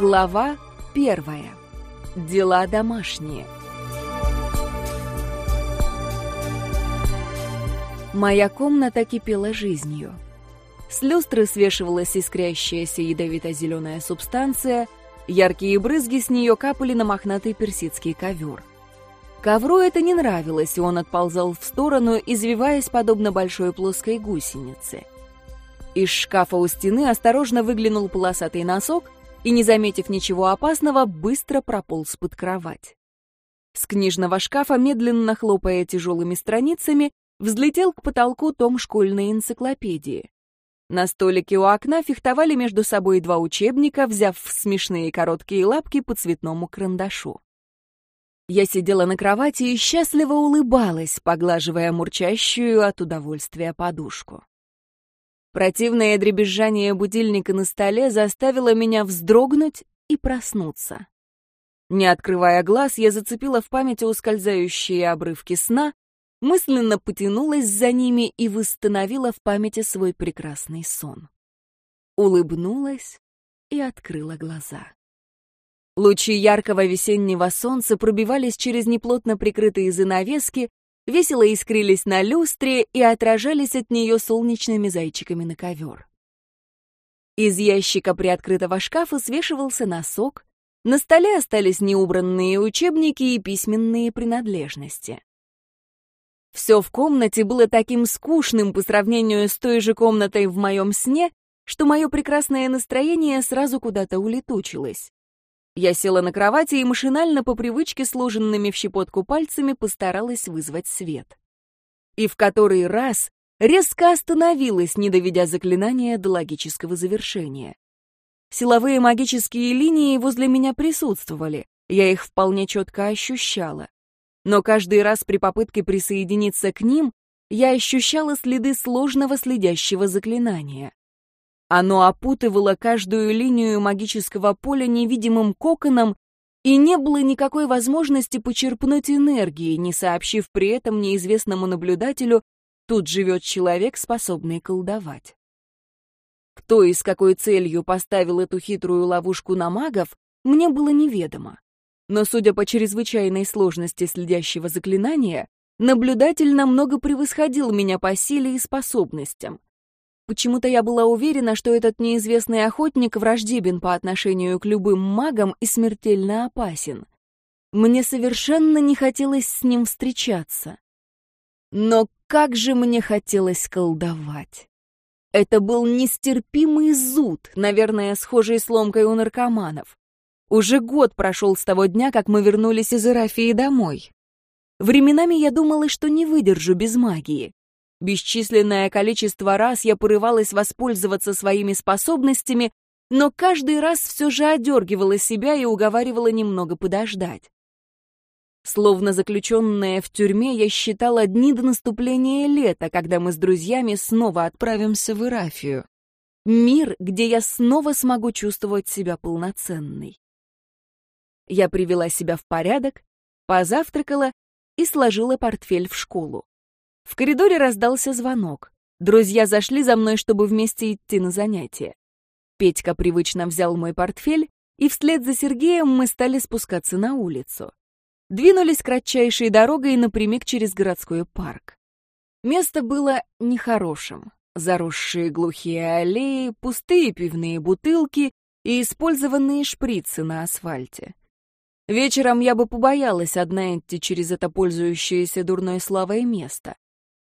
Глава первая. Дела домашние. Моя комната кипела жизнью. С люстры свешивалась искрящаяся ядовито-зеленая субстанция, яркие брызги с нее капали на мохнатый персидский ковер. Ковру это не нравилось, и он отползал в сторону, извиваясь подобно большой плоской гусенице. Из шкафа у стены осторожно выглянул полосатый носок и, не заметив ничего опасного, быстро прополз под кровать. С книжного шкафа, медленно хлопая тяжелыми страницами, взлетел к потолку том школьной энциклопедии. На столике у окна фехтовали между собой два учебника, взяв смешные короткие лапки по цветному карандашу. Я сидела на кровати и счастливо улыбалась, поглаживая мурчащую от удовольствия подушку. Противное дребезжание будильника на столе заставило меня вздрогнуть и проснуться. Не открывая глаз, я зацепила в памяти ускользающие обрывки сна мысленно потянулась за ними и восстановила в памяти свой прекрасный сон. Улыбнулась и открыла глаза. Лучи яркого весеннего солнца пробивались через неплотно прикрытые занавески, весело искрились на люстре и отражались от нее солнечными зайчиками на ковер. Из ящика приоткрытого шкафа свешивался носок, на столе остались неубранные учебники и письменные принадлежности. Все в комнате было таким скучным по сравнению с той же комнатой в моем сне, что мое прекрасное настроение сразу куда-то улетучилось. Я села на кровати и машинально по привычке сложенными в щепотку пальцами постаралась вызвать свет. И в который раз резко остановилась, не доведя заклинание до логического завершения. Силовые магические линии возле меня присутствовали, я их вполне четко ощущала но каждый раз при попытке присоединиться к ним я ощущала следы сложного следящего заклинания. Оно опутывало каждую линию магического поля невидимым коконом, и не было никакой возможности почерпнуть энергии, не сообщив при этом неизвестному наблюдателю, тут живет человек, способный колдовать. Кто и с какой целью поставил эту хитрую ловушку на магов, мне было неведомо но, судя по чрезвычайной сложности следящего заклинания, наблюдатель намного превосходил меня по силе и способностям. Почему-то я была уверена, что этот неизвестный охотник враждебен по отношению к любым магам и смертельно опасен. Мне совершенно не хотелось с ним встречаться. Но как же мне хотелось колдовать! Это был нестерпимый зуд, наверное, схожий с ломкой у наркоманов. Уже год прошел с того дня, как мы вернулись из Ирафии домой. Временами я думала, что не выдержу без магии. Бесчисленное количество раз я порывалась воспользоваться своими способностями, но каждый раз все же одергивала себя и уговаривала немного подождать. Словно заключенная в тюрьме, я считала дни до наступления лета, когда мы с друзьями снова отправимся в Ирафию. Мир, где я снова смогу чувствовать себя полноценной. Я привела себя в порядок, позавтракала и сложила портфель в школу. В коридоре раздался звонок. Друзья зашли за мной, чтобы вместе идти на занятия. Петька привычно взял мой портфель, и вслед за Сергеем мы стали спускаться на улицу. Двинулись кратчайшей дорогой напрямик через городской парк. Место было нехорошим. Заросшие глухие аллеи, пустые пивные бутылки и использованные шприцы на асфальте. Вечером я бы побоялась одна идти через это пользующееся дурной славой место.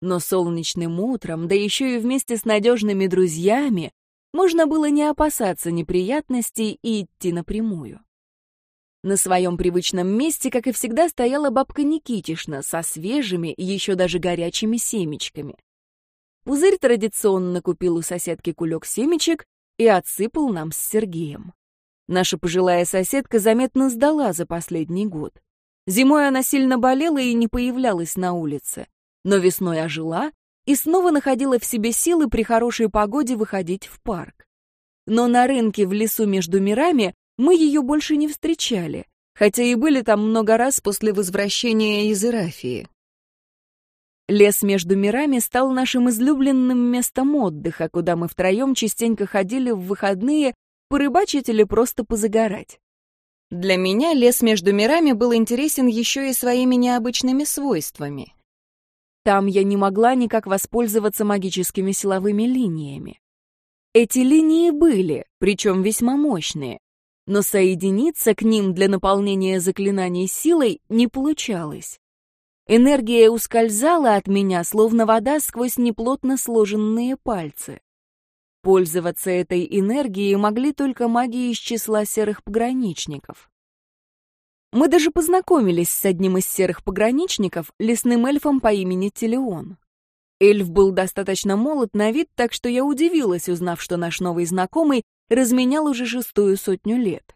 Но солнечным утром, да еще и вместе с надежными друзьями, можно было не опасаться неприятностей и идти напрямую. На своем привычном месте, как и всегда, стояла бабка Никитишна со свежими, еще даже горячими семечками. Пузырь традиционно купил у соседки кулек семечек и отсыпал нам с Сергеем. Наша пожилая соседка заметно сдала за последний год. Зимой она сильно болела и не появлялась на улице, но весной ожила и снова находила в себе силы при хорошей погоде выходить в парк. Но на рынке в лесу между мирами мы ее больше не встречали, хотя и были там много раз после возвращения из Ирафии. Лес между мирами стал нашим излюбленным местом отдыха, куда мы втроем частенько ходили в выходные порыбачить или просто позагорать. Для меня лес между мирами был интересен еще и своими необычными свойствами. Там я не могла никак воспользоваться магическими силовыми линиями. Эти линии были, причем весьма мощные, но соединиться к ним для наполнения заклинаний силой не получалось. Энергия ускользала от меня, словно вода сквозь неплотно сложенные пальцы. Пользоваться этой энергией могли только маги из числа серых пограничников. Мы даже познакомились с одним из серых пограничников, лесным эльфом по имени Телеон. Эльф был достаточно молод на вид, так что я удивилась, узнав, что наш новый знакомый разменял уже шестую сотню лет.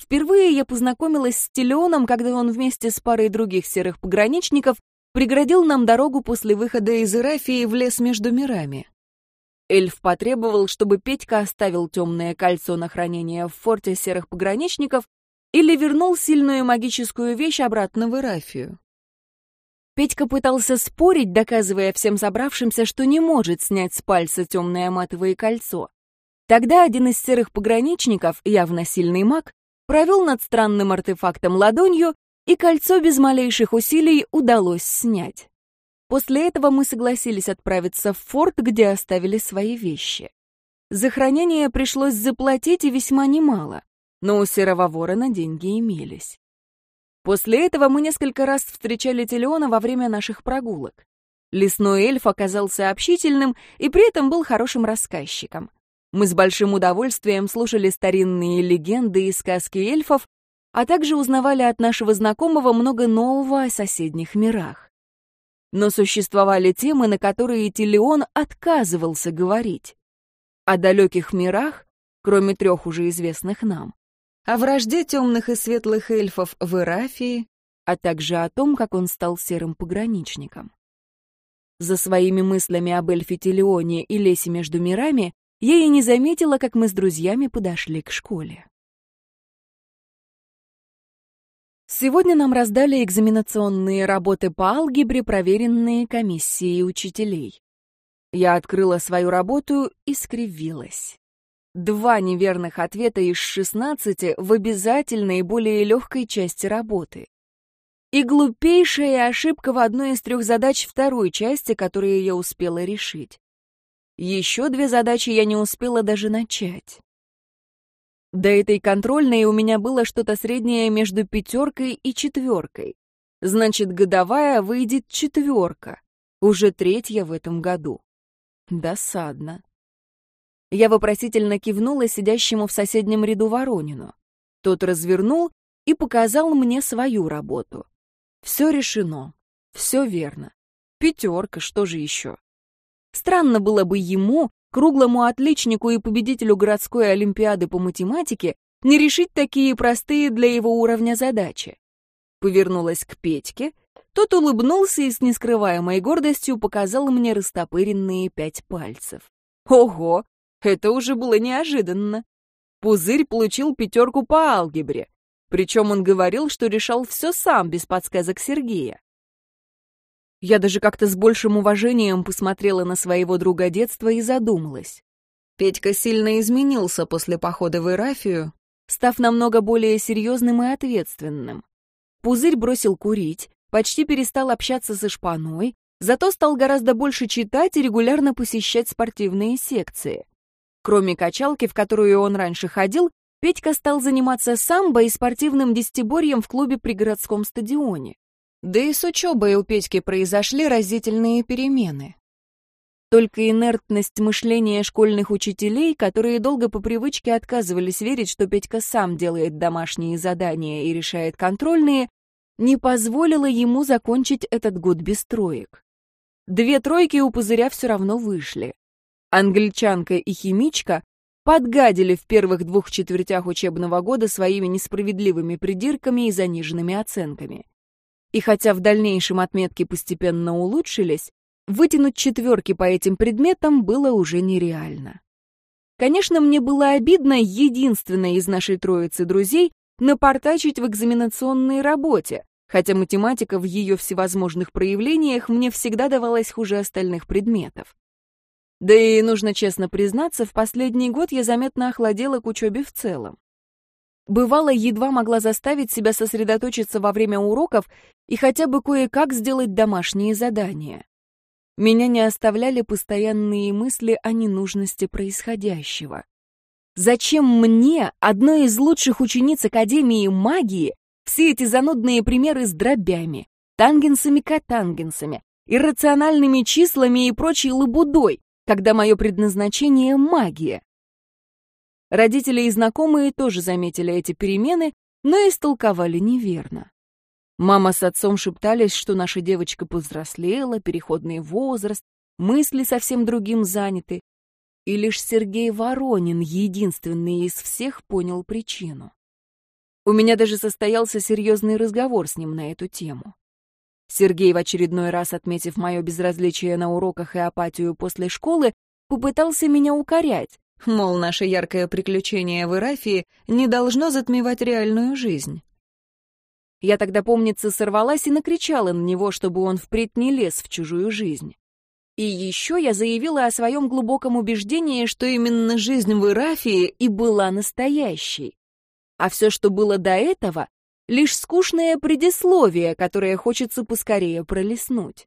Впервые я познакомилась с Телеоном, когда он вместе с парой других серых пограничников преградил нам дорогу после выхода из Ирафии в лес между мирами. Эльф потребовал, чтобы Петька оставил темное кольцо на хранение в форте серых пограничников или вернул сильную магическую вещь обратно в Ирафию. Петька пытался спорить, доказывая всем собравшимся, что не может снять с пальца темное матовое кольцо. Тогда один из серых пограничников, явно сильный маг, провел над странным артефактом ладонью, и кольцо без малейших усилий удалось снять. После этого мы согласились отправиться в форт, где оставили свои вещи. За хранение пришлось заплатить и весьма немало, но у Серого Ворона деньги имелись. После этого мы несколько раз встречали Телеона во время наших прогулок. Лесной эльф оказался общительным и при этом был хорошим рассказчиком. Мы с большим удовольствием слушали старинные легенды и сказки эльфов, а также узнавали от нашего знакомого много нового о соседних мирах. Но существовали темы, на которые Телеон отказывался говорить. О далеких мирах, кроме трех уже известных нам, о вражде темных и светлых эльфов в Ирафии, а также о том, как он стал серым пограничником. За своими мыслями об эльфе Телеоне и лесе между мирами я и не заметила, как мы с друзьями подошли к школе. Сегодня нам раздали экзаменационные работы по алгебре, проверенные комиссией учителей. Я открыла свою работу и скривилась. Два неверных ответа из 16 в обязательной более легкой части работы. И глупейшая ошибка в одной из трех задач второй части, которые я успела решить. Еще две задачи я не успела даже начать. До этой контрольной у меня было что-то среднее между пятеркой и четверкой. Значит, годовая выйдет четверка. Уже третья в этом году. Досадно. Я вопросительно кивнула сидящему в соседнем ряду Воронину. Тот развернул и показал мне свою работу. Все решено. Все верно. Пятерка, что же еще? Странно было бы ему, круглому отличнику и победителю городской олимпиады по математике, не решить такие простые для его уровня задачи. Повернулась к Петьке, тот улыбнулся и с нескрываемой гордостью показал мне растопыренные пять пальцев. Ого, это уже было неожиданно. Пузырь получил пятерку по алгебре. Причем он говорил, что решал все сам, без подсказок Сергея. Я даже как-то с большим уважением посмотрела на своего друга детства и задумалась. Петька сильно изменился после похода в Ирафию, став намного более серьезным и ответственным. Пузырь бросил курить, почти перестал общаться со шпаной, зато стал гораздо больше читать и регулярно посещать спортивные секции. Кроме качалки, в которую он раньше ходил, Петька стал заниматься самбо и спортивным десятиборьем в клубе при городском стадионе. Да и с учебой у Петьки произошли разительные перемены. Только инертность мышления школьных учителей, которые долго по привычке отказывались верить, что Петька сам делает домашние задания и решает контрольные, не позволила ему закончить этот год без троек. Две тройки у пузыря все равно вышли. Англичанка и химичка подгадили в первых двух четвертях учебного года своими несправедливыми придирками и заниженными оценками. И хотя в дальнейшем отметки постепенно улучшились, вытянуть четверки по этим предметам было уже нереально. Конечно, мне было обидно единственной из нашей троицы друзей напортачить в экзаменационной работе, хотя математика в ее всевозможных проявлениях мне всегда давалась хуже остальных предметов. Да и, нужно честно признаться, в последний год я заметно охладела к учебе в целом. Бывало, едва могла заставить себя сосредоточиться во время уроков и хотя бы кое-как сделать домашние задания. Меня не оставляли постоянные мысли о ненужности происходящего. Зачем мне, одной из лучших учениц Академии магии, все эти занудные примеры с дробями, тангенсами-котангенсами, иррациональными числами и прочей лабудой, когда мое предназначение — магия. Родители и знакомые тоже заметили эти перемены, но истолковали неверно. Мама с отцом шептались, что наша девочка повзрослела, переходный возраст, мысли совсем другим заняты. И лишь Сергей Воронин, единственный из всех, понял причину. У меня даже состоялся серьезный разговор с ним на эту тему. Сергей, в очередной раз отметив мое безразличие на уроках и апатию после школы, попытался меня укорять, мол, наше яркое приключение в Ирафии не должно затмевать реальную жизнь. Я тогда, помнится, сорвалась и накричала на него, чтобы он впредь не лез в чужую жизнь. И еще я заявила о своем глубоком убеждении, что именно жизнь в Ирафии и была настоящей. А все, что было до этого, лишь скучное предисловие, которое хочется поскорее пролистнуть.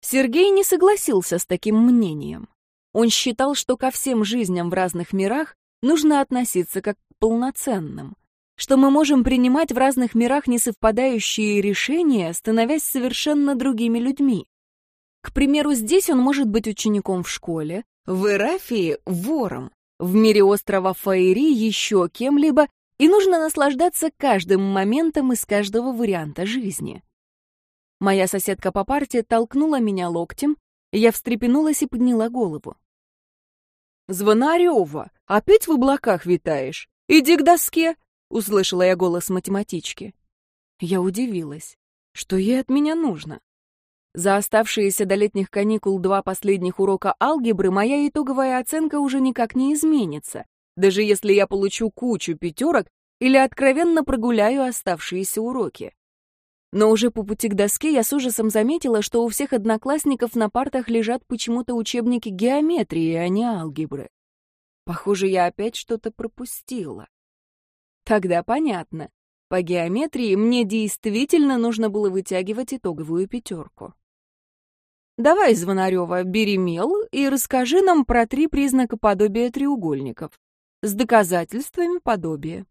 Сергей не согласился с таким мнением. Он считал, что ко всем жизням в разных мирах нужно относиться как к полноценным, что мы можем принимать в разных мирах несовпадающие решения, становясь совершенно другими людьми. К примеру, здесь он может быть учеником в школе, в Эрафии — вором, в мире острова Фаери еще кем-либо и нужно наслаждаться каждым моментом из каждого варианта жизни. Моя соседка по парте толкнула меня локтем, я встрепенулась и подняла голову. «Звонарева, опять в облаках витаешь? Иди к доске!» — услышала я голос математички. Я удивилась. Что ей от меня нужно? За оставшиеся до летних каникул два последних урока алгебры моя итоговая оценка уже никак не изменится, даже если я получу кучу пятерок или откровенно прогуляю оставшиеся уроки. Но уже по пути к доске я с ужасом заметила, что у всех одноклассников на партах лежат почему-то учебники геометрии, а не алгебры. Похоже, я опять что-то пропустила. Тогда понятно. По геометрии мне действительно нужно было вытягивать итоговую пятерку. Давай, Звонарева, бери мел и расскажи нам про три признака подобия треугольников с доказательствами подобия.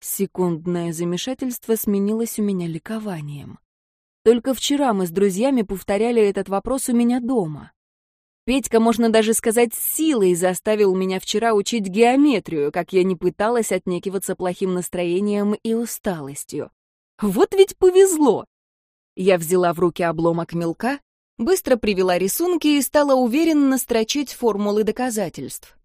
Секундное замешательство сменилось у меня ликованием. Только вчера мы с друзьями повторяли этот вопрос у меня дома. Петька, можно даже сказать, силой заставил меня вчера учить геометрию, как я не пыталась отнекиваться плохим настроением и усталостью. Вот ведь повезло! Я взяла в руки обломок мелка, быстро привела рисунки и стала уверенно строчить формулы доказательств.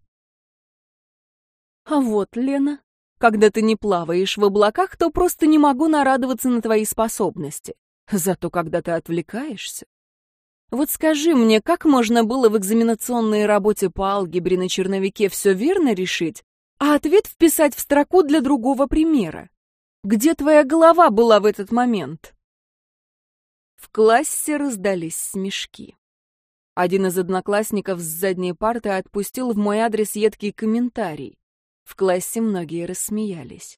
А вот, Лена, когда ты не плаваешь в облаках, то просто не могу нарадоваться на твои способности. Зато когда ты отвлекаешься... Вот скажи мне, как можно было в экзаменационной работе по алгебре на черновике все верно решить, а ответ вписать в строку для другого примера? Где твоя голова была в этот момент? В классе раздались смешки. Один из одноклассников с задней парты отпустил в мой адрес едкий комментарий. В классе многие рассмеялись.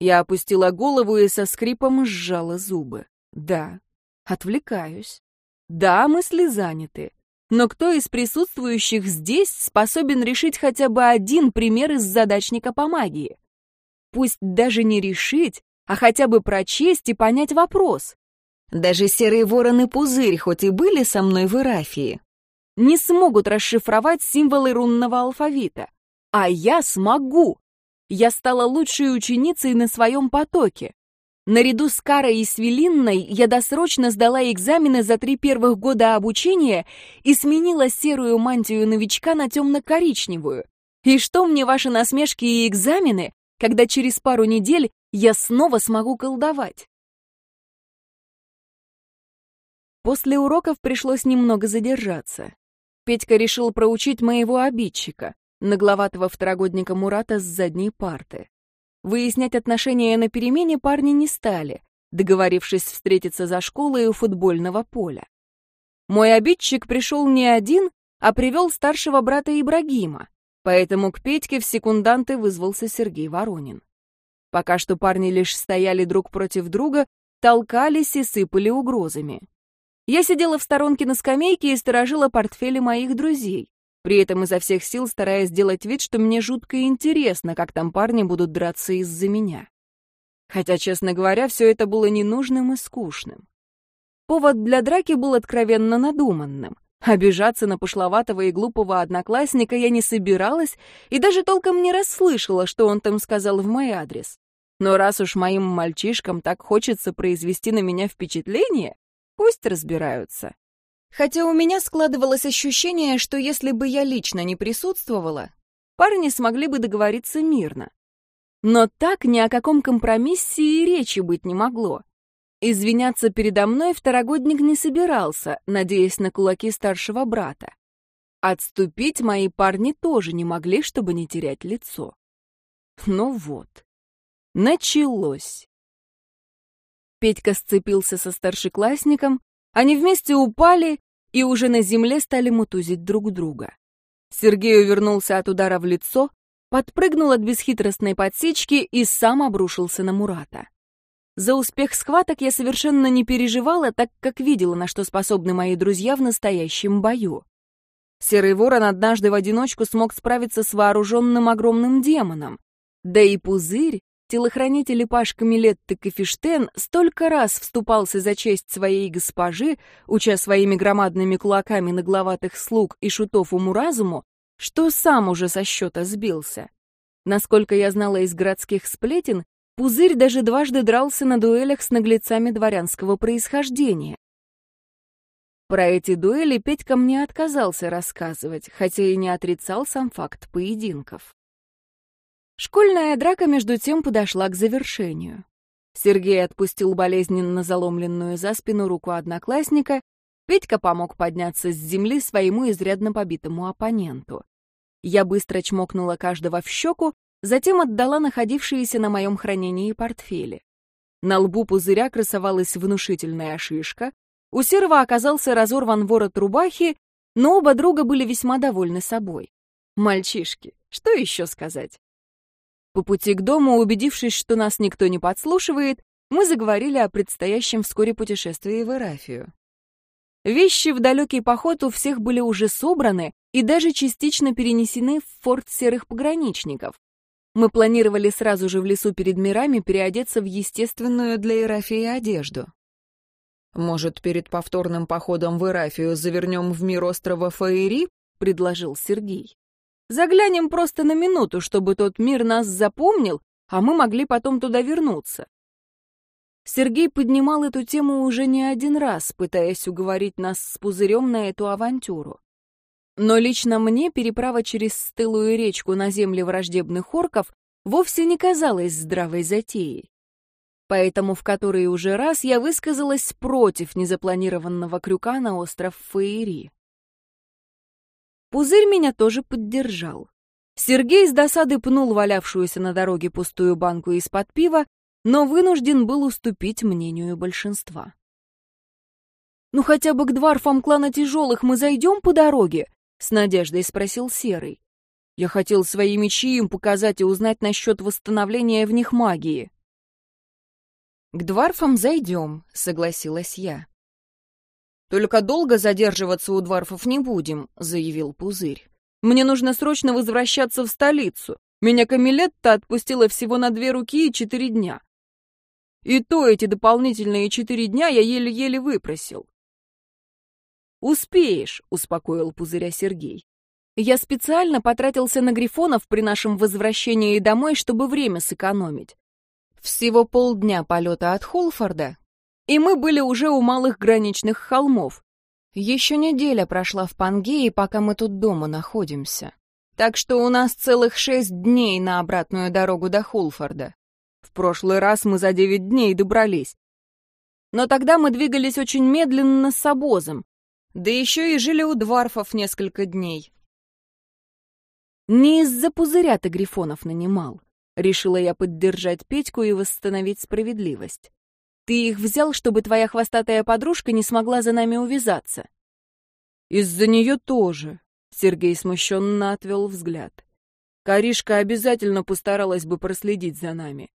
Я опустила голову и со скрипом сжала зубы. Да, отвлекаюсь. Да, мысли заняты. Но кто из присутствующих здесь способен решить хотя бы один пример из задачника по магии? Пусть даже не решить, а хотя бы прочесть и понять вопрос. Даже серые вороны пузырь, хоть и были со мной в Ирафии, не смогут расшифровать символы рунного алфавита. А я смогу! Я стала лучшей ученицей на своем потоке. Наряду с Карой и Свелинной я досрочно сдала экзамены за три первых года обучения и сменила серую мантию новичка на темно-коричневую. И что мне ваши насмешки и экзамены, когда через пару недель я снова смогу колдовать? После уроков пришлось немного задержаться. Петька решил проучить моего обидчика нагловатого второгодника Мурата с задней парты. Выяснять отношения на перемене парни не стали, договорившись встретиться за школой у футбольного поля. Мой обидчик пришел не один, а привел старшего брата Ибрагима, поэтому к Петьке в секунданты вызвался Сергей Воронин. Пока что парни лишь стояли друг против друга, толкались и сыпали угрозами. Я сидела в сторонке на скамейке и сторожила портфели моих друзей, при этом изо всех сил стараясь сделать вид, что мне жутко интересно, как там парни будут драться из-за меня. Хотя, честно говоря, все это было ненужным и скучным. Повод для драки был откровенно надуманным. Обижаться на пошловатого и глупого одноклассника я не собиралась и даже толком не расслышала, что он там сказал в мой адрес. Но раз уж моим мальчишкам так хочется произвести на меня впечатление, пусть разбираются. Хотя у меня складывалось ощущение, что если бы я лично не присутствовала, парни смогли бы договориться мирно. Но так ни о каком компромиссе и речи быть не могло. Извиняться передо мной второгодник не собирался, надеясь на кулаки старшего брата. Отступить мои парни тоже не могли, чтобы не терять лицо. Ну вот. Началось. Петька сцепился со старшеклассником, они вместе упали и уже на земле стали мутузить друг друга. Сергей увернулся от удара в лицо, подпрыгнул от бесхитростной подсечки и сам обрушился на Мурата. За успех схваток я совершенно не переживала, так как видела, на что способны мои друзья в настоящем бою. Серый ворон однажды в одиночку смог справиться с вооруженным огромным демоном. Да и пузырь, телохранитель Пашка Милетты Кафештен, столько раз вступался за честь своей госпожи, уча своими громадными кулаками нагловатых слуг и шутов уму-разуму, что сам уже со счета сбился. Насколько я знала из городских сплетен, Пузырь даже дважды дрался на дуэлях с наглецами дворянского происхождения. Про эти дуэли Петька мне отказался рассказывать, хотя и не отрицал сам факт поединков. Школьная драка между тем подошла к завершению. Сергей отпустил болезненно заломленную за спину руку одноклассника, Петька помог подняться с земли своему изрядно побитому оппоненту. Я быстро чмокнула каждого в щеку, затем отдала находившиеся на моем хранении портфели. На лбу пузыря красовалась внушительная шишка, у серого оказался разорван ворот рубахи, но оба друга были весьма довольны собой. Мальчишки, что еще сказать? По пути к дому, убедившись, что нас никто не подслушивает, мы заговорили о предстоящем вскоре путешествии в Эрафию. Вещи в далекий поход у всех были уже собраны и даже частично перенесены в форт серых пограничников. Мы планировали сразу же в лесу перед мирами переодеться в естественную для Ирафии одежду. «Может, перед повторным походом в Ирафию завернем в мир острова Фаери?» — предложил Сергей. «Заглянем просто на минуту, чтобы тот мир нас запомнил, а мы могли потом туда вернуться. Сергей поднимал эту тему уже не один раз, пытаясь уговорить нас с пузырем на эту авантюру. Но лично мне переправа через стылую речку на земли враждебных орков вовсе не казалась здравой затеей. Поэтому в который уже раз я высказалась против незапланированного крюка на остров Фаери. Пузырь меня тоже поддержал. Сергей с досады пнул валявшуюся на дороге пустую банку из-под пива но вынужден был уступить мнению большинства. «Ну хотя бы к дворфам клана тяжелых мы зайдем по дороге?» — с надеждой спросил Серый. «Я хотел свои мечи им показать и узнать насчет восстановления в них магии». «К дворфам зайдем», — согласилась я. «Только долго задерживаться у дворфов не будем», — заявил Пузырь. «Мне нужно срочно возвращаться в столицу. Меня Камилетта отпустила всего на две руки и четыре дня. И то эти дополнительные четыре дня я еле-еле выпросил. «Успеешь», — успокоил пузыря Сергей. «Я специально потратился на грифонов при нашем возвращении домой, чтобы время сэкономить. Всего полдня полета от Холфорда, и мы были уже у малых граничных холмов. Еще неделя прошла в Пангее, пока мы тут дома находимся. Так что у нас целых шесть дней на обратную дорогу до Холфорда. В прошлый раз мы за девять дней добрались. Но тогда мы двигались очень медленно с обозом, да еще и жили у дворфов несколько дней. Не из-за пузыря ты грифонов нанимал. Решила я поддержать Петьку и восстановить справедливость. Ты их взял, чтобы твоя хвостатая подружка не смогла за нами увязаться. Из-за нее тоже. Сергей смущенно отвел взгляд. Каришка обязательно постаралась бы проследить за нами.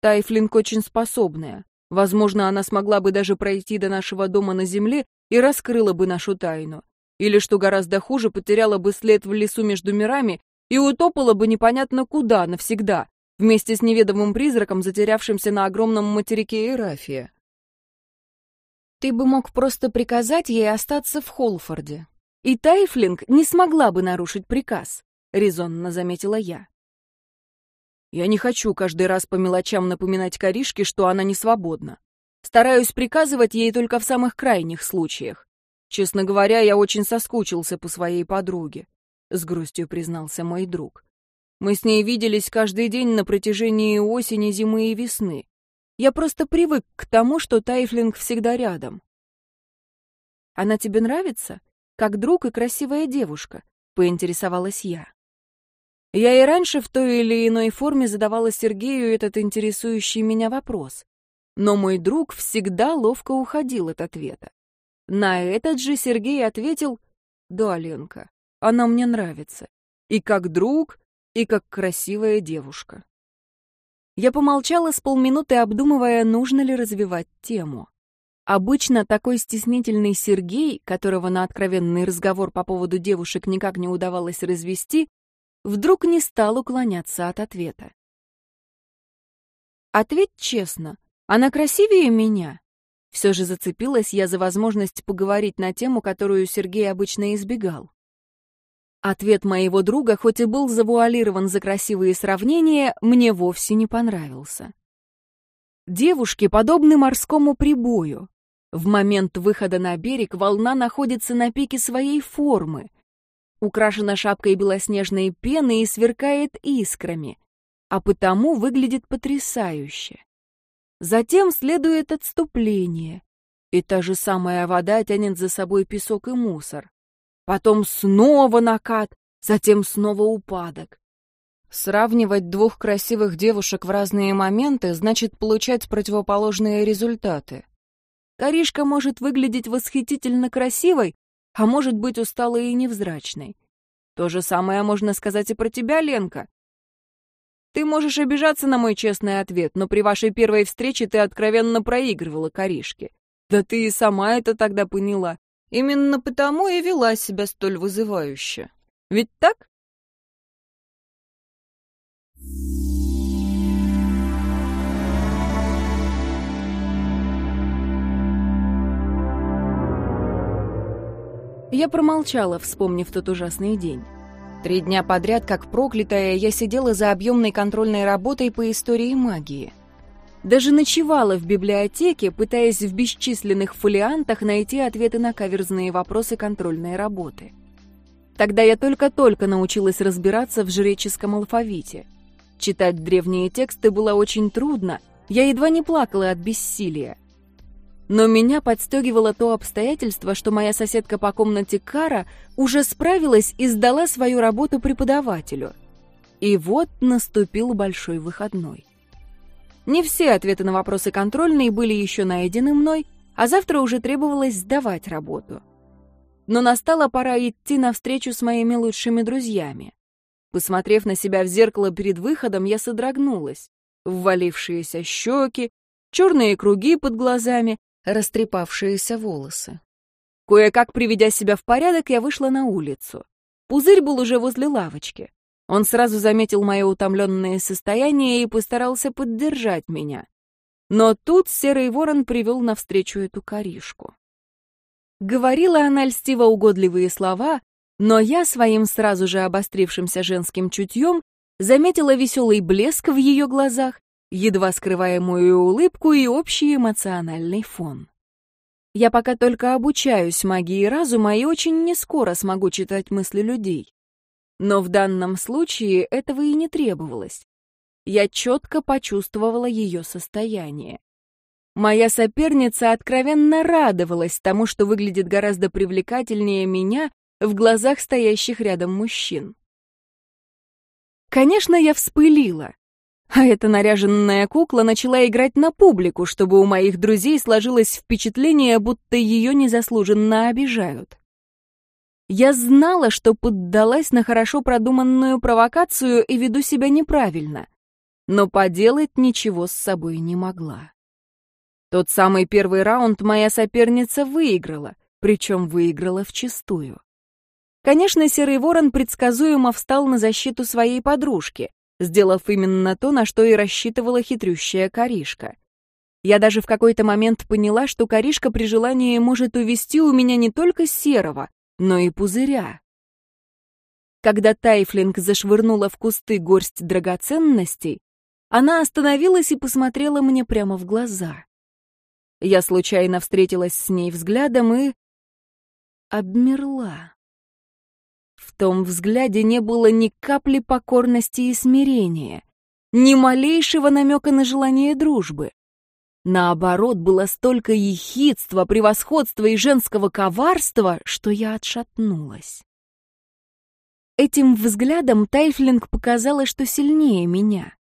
Тайфлинг очень способная. Возможно, она смогла бы даже пройти до нашего дома на земле и раскрыла бы нашу тайну. Или, что гораздо хуже, потеряла бы след в лесу между мирами и утопала бы непонятно куда навсегда, вместе с неведомым призраком, затерявшимся на огромном материке Эрафия. Ты бы мог просто приказать ей остаться в Холфорде. И Тайфлинг не смогла бы нарушить приказ, резонно заметила я. Я не хочу каждый раз по мелочам напоминать Каришке, что она не свободна. Стараюсь приказывать ей только в самых крайних случаях. Честно говоря, я очень соскучился по своей подруге, с грустью признался мой друг. Мы с ней виделись каждый день на протяжении осени, зимы и весны. Я просто привык к тому, что Тайфлинг всегда рядом. Она тебе нравится? Как друг и красивая девушка, поинтересовалась я. Я и раньше в той или иной форме задавала Сергею этот интересующий меня вопрос. Но мой друг всегда ловко уходил от ответа. На этот же Сергей ответил, «Да, Ленка, она мне нравится. И как друг, и как красивая девушка». Я помолчала с полминуты, обдумывая, нужно ли развивать тему. Обычно такой стеснительный Сергей, которого на откровенный разговор по поводу девушек никак не удавалось развести, вдруг не стал уклоняться от ответа. «Ответь честно, она красивее меня?» Все же зацепилась я за возможность поговорить на тему, которую Сергей обычно избегал. Ответ моего друга, хоть и был завуалирован за красивые сравнения, мне вовсе не понравился. Девушки подобны морскому прибою. В момент выхода на берег волна находится на пике своей формы, украшена шапкой белоснежной пены и сверкает искрами, а потому выглядит потрясающе. Затем следует отступление, и та же самая вода тянет за собой песок и мусор. Потом снова накат, затем снова упадок. Сравнивать двух красивых девушек в разные моменты значит получать противоположные результаты. Каришка может выглядеть восхитительно красивой, а может быть усталой и невзрачной. То же самое можно сказать и про тебя, Ленка. Ты можешь обижаться на мой честный ответ, но при вашей первой встрече ты откровенно проигрывала Каришке. Да ты и сама это тогда поняла. Именно потому и вела себя столь вызывающе. Ведь так? Я промолчала, вспомнив тот ужасный день. Три дня подряд, как проклятая, я сидела за объемной контрольной работой по истории магии. Даже ночевала в библиотеке, пытаясь в бесчисленных фолиантах найти ответы на каверзные вопросы контрольной работы. Тогда я только-только научилась разбираться в жреческом алфавите. Читать древние тексты было очень трудно, я едва не плакала от бессилия. Но меня подстегивало то обстоятельство, что моя соседка по комнате Кара уже справилась и сдала свою работу преподавателю. И вот наступил большой выходной. Не все ответы на вопросы контрольные были еще найдены мной, а завтра уже требовалось сдавать работу. Но настала пора идти навстречу с моими лучшими друзьями. Посмотрев на себя в зеркало перед выходом, я содрогнулась. Ввалившиеся щеки, черные круги под глазами, растрепавшиеся волосы. Кое-как приведя себя в порядок, я вышла на улицу. Пузырь был уже возле лавочки. Он сразу заметил мое утомленное состояние и постарался поддержать меня. Но тут серый ворон привел навстречу эту коришку. Говорила она льстиво угодливые слова, но я своим сразу же обострившимся женским чутьем заметила веселый блеск в ее глазах едва скрываемую улыбку и общий эмоциональный фон. Я пока только обучаюсь магии разума и очень нескоро смогу читать мысли людей. Но в данном случае этого и не требовалось. Я четко почувствовала ее состояние. Моя соперница откровенно радовалась тому, что выглядит гораздо привлекательнее меня в глазах стоящих рядом мужчин. Конечно, я вспылила, А эта наряженная кукла начала играть на публику, чтобы у моих друзей сложилось впечатление, будто ее незаслуженно обижают. Я знала, что поддалась на хорошо продуманную провокацию и веду себя неправильно, но поделать ничего с собой не могла. Тот самый первый раунд моя соперница выиграла, причем выиграла вчистую. Конечно, Серый Ворон предсказуемо встал на защиту своей подружки, сделав именно то, на что и рассчитывала хитрющая Каришка. Я даже в какой-то момент поняла, что Каришка при желании может увести у меня не только Серого, но и пузыря. Когда Тайфлинг зашвырнула в кусты горсть драгоценностей, она остановилась и посмотрела мне прямо в глаза. Я случайно встретилась с ней взглядом и... обмерла. В том взгляде не было ни капли покорности и смирения, ни малейшего намека на желание дружбы. Наоборот, было столько ехидства, превосходства и женского коварства, что я отшатнулась. Этим взглядом Тайфлинг показала, что сильнее меня,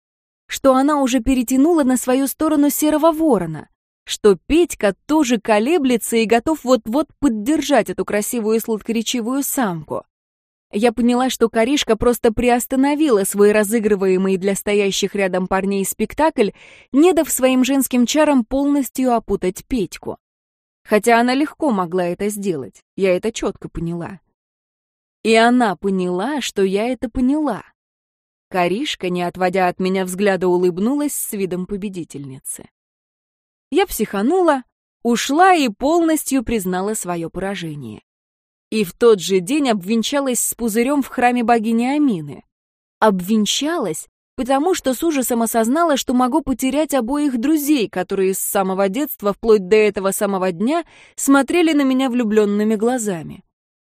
что она уже перетянула на свою сторону серого ворона, что Петька тоже колеблется и готов вот-вот поддержать эту красивую сладкоречивую самку. Я поняла, что Каришка просто приостановила свой разыгрываемый для стоящих рядом парней спектакль, не дав своим женским чарам полностью опутать Петьку. Хотя она легко могла это сделать, я это четко поняла. И она поняла, что я это поняла. Каришка, не отводя от меня взгляда, улыбнулась с видом победительницы. Я психанула, ушла и полностью признала свое поражение и в тот же день обвенчалась с пузырем в храме богини Амины. Обвенчалась, потому что с ужасом осознала, что могу потерять обоих друзей, которые с самого детства, вплоть до этого самого дня, смотрели на меня влюбленными глазами.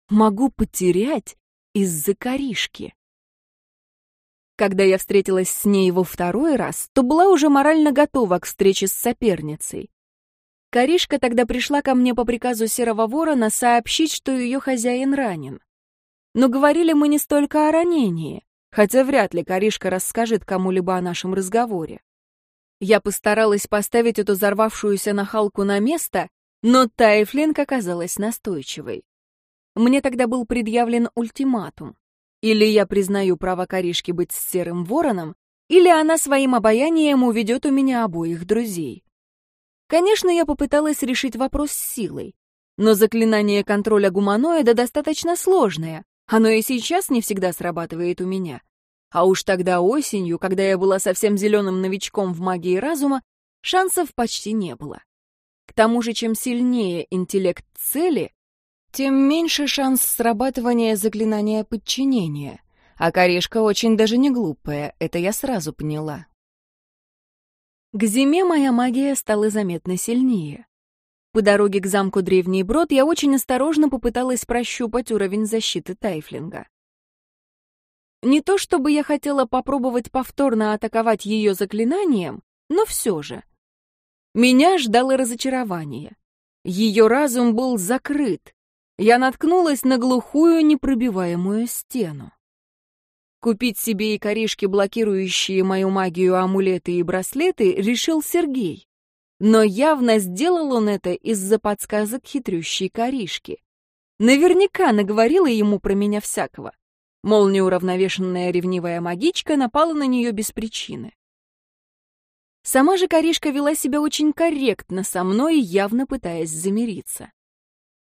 Могу потерять из-за коришки. Когда я встретилась с ней во второй раз, то была уже морально готова к встрече с соперницей. Каришка тогда пришла ко мне по приказу Серого Ворона сообщить, что ее хозяин ранен. Но говорили мы не столько о ранении, хотя вряд ли Каришка расскажет кому-либо о нашем разговоре. Я постаралась поставить эту взорвавшуюся нахалку на место, но Тайфлинг оказалась настойчивой. Мне тогда был предъявлен ультиматум. Или я признаю право Каришки быть с Серым Вороном, или она своим обаянием уведет у меня обоих друзей. Конечно, я попыталась решить вопрос силой. Но заклинание контроля гуманоида достаточно сложное. Оно и сейчас не всегда срабатывает у меня. А уж тогда осенью, когда я была совсем зеленым новичком в магии разума, шансов почти не было. К тому же, чем сильнее интеллект цели, тем меньше шанс срабатывания заклинания подчинения. А корешка очень даже не глупая, это я сразу поняла. К зиме моя магия стала заметно сильнее. По дороге к замку Древний Брод я очень осторожно попыталась прощупать уровень защиты Тайфлинга. Не то чтобы я хотела попробовать повторно атаковать ее заклинанием, но все же. Меня ждало разочарование. Ее разум был закрыт. Я наткнулась на глухую непробиваемую стену. Купить себе и коришки, блокирующие мою магию амулеты и браслеты, решил Сергей. Но явно сделал он это из-за подсказок хитрющей коришки. Наверняка наговорила ему про меня всякого. Мол, неуравновешенная ревнивая магичка напала на нее без причины. Сама же коришка вела себя очень корректно со мной, явно пытаясь замириться.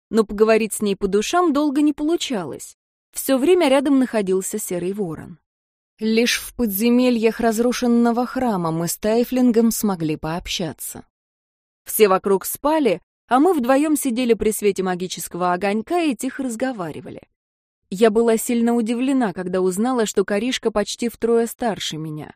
Но поговорить с ней по душам долго не получалось. Все время рядом находился серый ворон. Лишь в подземельях разрушенного храма мы с Тайфлингом смогли пообщаться. Все вокруг спали, а мы вдвоем сидели при свете магического огонька и тихо разговаривали. Я была сильно удивлена, когда узнала, что Каришка почти втрое старше меня.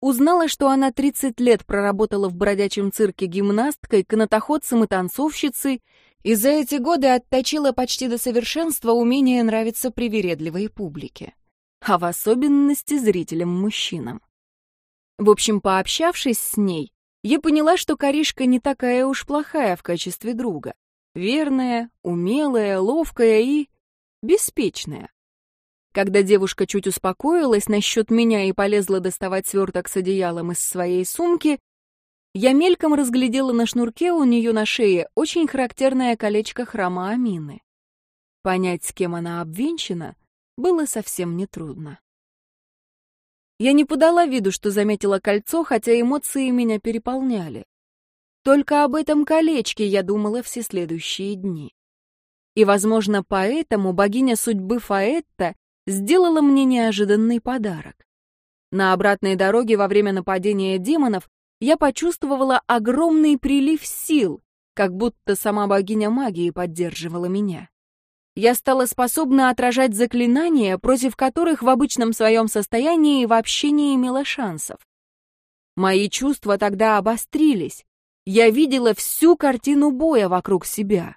Узнала, что она 30 лет проработала в бродячем цирке гимнасткой, канатоходцем и танцовщицей, и за эти годы отточила почти до совершенства умение нравиться привередливой публике, а в особенности зрителям-мужчинам. В общем, пообщавшись с ней, я поняла, что Каришка не такая уж плохая в качестве друга. Верная, умелая, ловкая и беспечная. Когда девушка чуть успокоилась насчет меня и полезла доставать сверток с одеялом из своей сумки, я мельком разглядела на шнурке у нее на шее очень характерное колечко храма Амины. Понять, с кем она обвенчана, было совсем нетрудно. Я не подала виду, что заметила кольцо, хотя эмоции меня переполняли. Только об этом колечке я думала все следующие дни. И, возможно, поэтому богиня судьбы Фаэтта сделала мне неожиданный подарок. На обратной дороге во время нападения демонов я почувствовала огромный прилив сил, как будто сама богиня магии поддерживала меня. Я стала способна отражать заклинания, против которых в обычном своем состоянии вообще не имела шансов. Мои чувства тогда обострились. Я видела всю картину боя вокруг себя.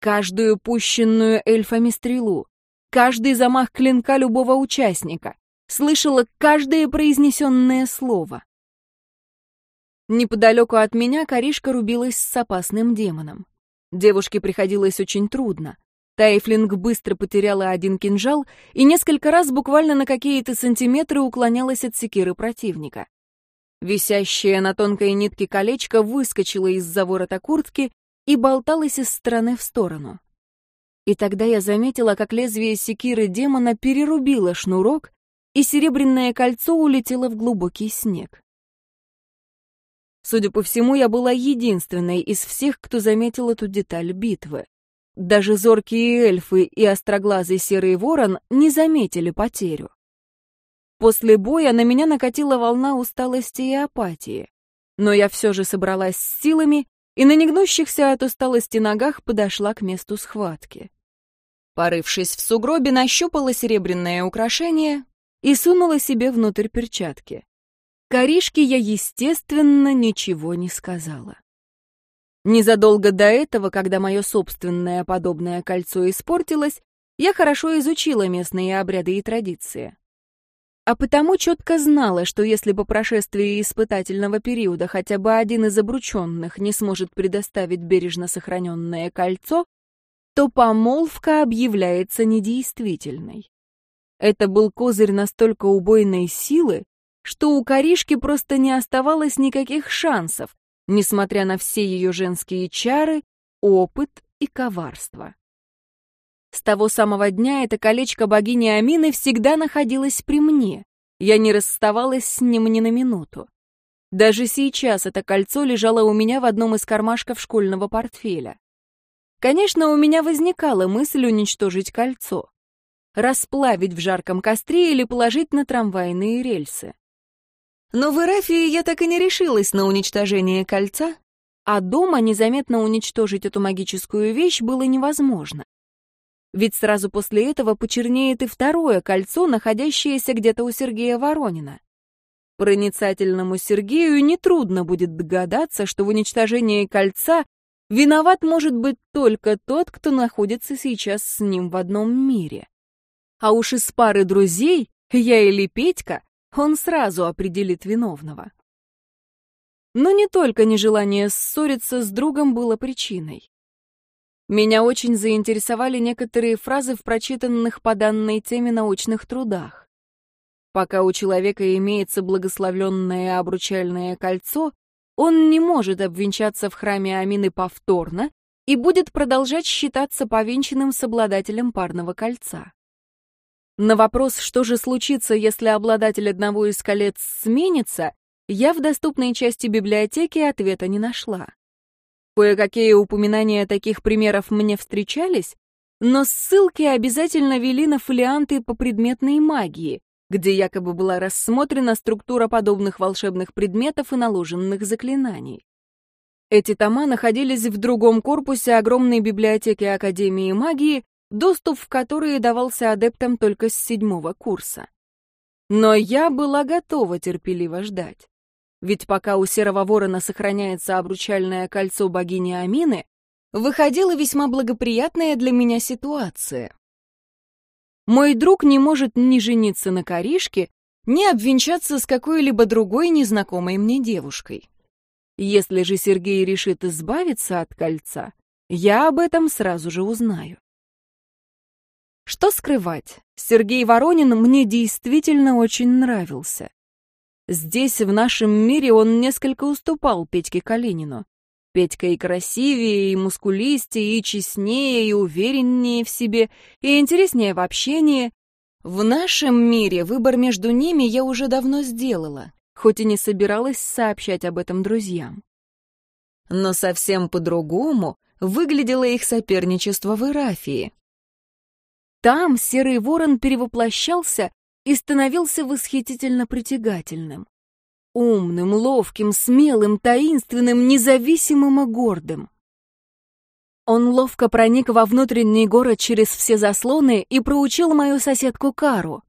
Каждую пущенную эльфами стрелу, каждый замах клинка любого участника, слышала каждое произнесенное слово. Неподалеку от меня Каришка рубилась с опасным демоном. Девушке приходилось очень трудно. Тайфлинг быстро потеряла один кинжал и несколько раз буквально на какие-то сантиметры уклонялась от секиры противника. Висящее на тонкой нитке колечко выскочило из-за ворота куртки и болталось из стороны в сторону. И тогда я заметила, как лезвие секиры демона перерубило шнурок, и серебряное кольцо улетело в глубокий снег. Судя по всему, я была единственной из всех, кто заметил эту деталь битвы. Даже зоркие эльфы и остроглазый серый ворон не заметили потерю. После боя на меня накатила волна усталости и апатии. Но я все же собралась с силами и на негнущихся от усталости ногах подошла к месту схватки. Порывшись в сугробе, нащупала серебряное украшение и сунула себе внутрь перчатки. Коришке я, естественно, ничего не сказала. Незадолго до этого, когда мое собственное подобное кольцо испортилось, я хорошо изучила местные обряды и традиции. А потому четко знала, что если по прошествии испытательного периода хотя бы один из обрученных не сможет предоставить бережно сохраненное кольцо, то помолвка объявляется недействительной. Это был козырь настолько убойной силы, что у Каришки просто не оставалось никаких шансов, несмотря на все ее женские чары, опыт и коварство. С того самого дня это колечко богини Амины всегда находилось при мне. Я не расставалась с ним ни на минуту. Даже сейчас это кольцо лежало у меня в одном из кармашков школьного портфеля. Конечно, у меня возникала мысль уничтожить кольцо. Расплавить в жарком костре или положить на трамвайные рельсы. Но в Ирафии я так и не решилась на уничтожение кольца, а дома незаметно уничтожить эту магическую вещь было невозможно. Ведь сразу после этого почернеет и второе кольцо, находящееся где-то у Сергея Воронина. Проницательному Сергею нетрудно будет догадаться, что в уничтожении кольца Виноват может быть только тот, кто находится сейчас с ним в одном мире. А уж из пары друзей, я или Петька, он сразу определит виновного. Но не только нежелание ссориться с другом было причиной. Меня очень заинтересовали некоторые фразы в прочитанных по данной теме научных трудах. Пока у человека имеется благословленное обручальное кольцо, он не может обвенчаться в храме Амины повторно и будет продолжать считаться повенчанным с обладателем парного кольца. На вопрос, что же случится, если обладатель одного из колец сменится, я в доступной части библиотеки ответа не нашла. Кое-какие упоминания таких примеров мне встречались, но ссылки обязательно вели на фолианты по предметной магии, где якобы была рассмотрена структура подобных волшебных предметов и наложенных заклинаний. Эти тома находились в другом корпусе огромной библиотеки Академии магии, доступ в которые давался адептам только с седьмого курса. Но я была готова терпеливо ждать. Ведь пока у Серого Ворона сохраняется обручальное кольцо богини Амины, выходила весьма благоприятная для меня ситуация. Мой друг не может ни жениться на Каришке, ни обвенчаться с какой-либо другой незнакомой мне девушкой. Если же Сергей решит избавиться от кольца, я об этом сразу же узнаю. Что скрывать, Сергей Воронин мне действительно очень нравился. Здесь, в нашем мире, он несколько уступал Петьке Калинину. Петька и красивее, и мускулистее, и честнее, и увереннее в себе, и интереснее в общении. В нашем мире выбор между ними я уже давно сделала, хоть и не собиралась сообщать об этом друзьям. Но совсем по-другому выглядело их соперничество в Ирафии. Там серый ворон перевоплощался и становился восхитительно притягательным. Умным, ловким, смелым, таинственным, независимым и гордым. Он ловко проник во внутренний город через все заслоны и проучил мою соседку Кару.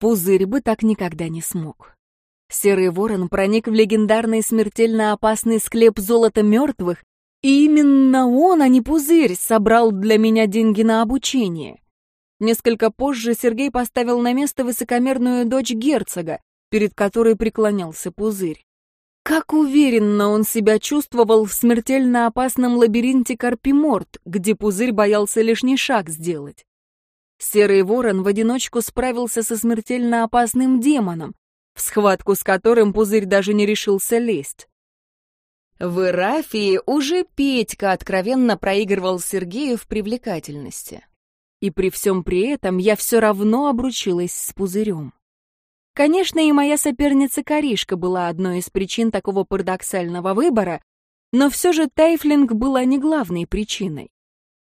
Пузырь бы так никогда не смог. Серый ворон проник в легендарный смертельно опасный склеп золота мертвых, и именно он, а не пузырь, собрал для меня деньги на обучение. Несколько позже Сергей поставил на место высокомерную дочь герцога, перед которой преклонялся пузырь. Как уверенно он себя чувствовал в смертельно опасном лабиринте Карпиморт, где пузырь боялся лишний шаг сделать. Серый ворон в одиночку справился со смертельно опасным демоном, в схватку с которым пузырь даже не решился лезть. В Ирафии уже Петька откровенно проигрывал Сергею в привлекательности. И при всем при этом я все равно обручилась с пузырем. Конечно, и моя соперница Каришка была одной из причин такого парадоксального выбора, но все же Тайфлинг была не главной причиной.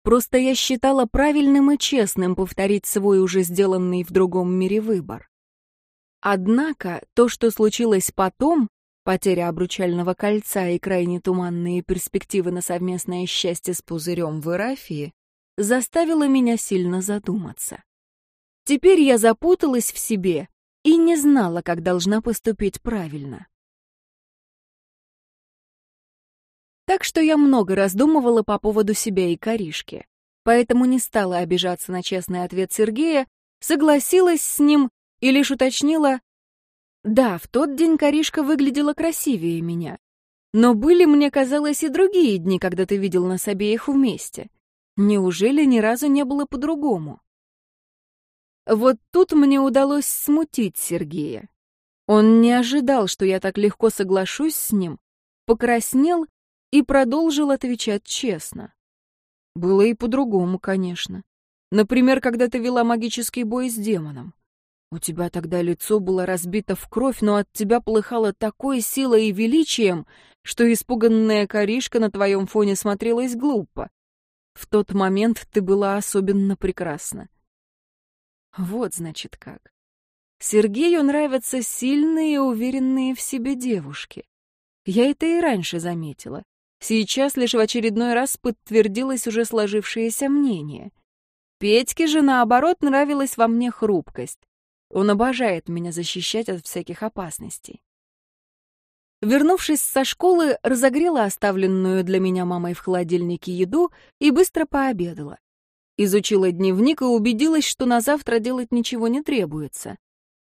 Просто я считала правильным и честным повторить свой уже сделанный в другом мире выбор. Однако то, что случилось потом, потеря обручального кольца и крайне туманные перспективы на совместное счастье с пузырем в Ирафии, заставило меня сильно задуматься. Теперь я запуталась в себе и не знала, как должна поступить правильно. Так что я много раздумывала по поводу себя и Каришки, поэтому не стала обижаться на честный ответ Сергея, согласилась с ним и лишь уточнила, «Да, в тот день Каришка выглядела красивее меня, но были, мне казалось, и другие дни, когда ты видел нас обеих вместе. Неужели ни разу не было по-другому?» Вот тут мне удалось смутить Сергея. Он не ожидал, что я так легко соглашусь с ним, покраснел и продолжил отвечать честно. Было и по-другому, конечно. Например, когда ты вела магический бой с демоном. У тебя тогда лицо было разбито в кровь, но от тебя полыхало такой силой и величием, что испуганная коришка на твоем фоне смотрелась глупо. В тот момент ты была особенно прекрасна. Вот, значит, как. Сергею нравятся сильные и уверенные в себе девушки. Я это и раньше заметила. Сейчас лишь в очередной раз подтвердилось уже сложившееся мнение. Петьке же, наоборот, нравилась во мне хрупкость. Он обожает меня защищать от всяких опасностей. Вернувшись со школы, разогрела оставленную для меня мамой в холодильнике еду и быстро пообедала. Изучила дневник и убедилась, что на завтра делать ничего не требуется.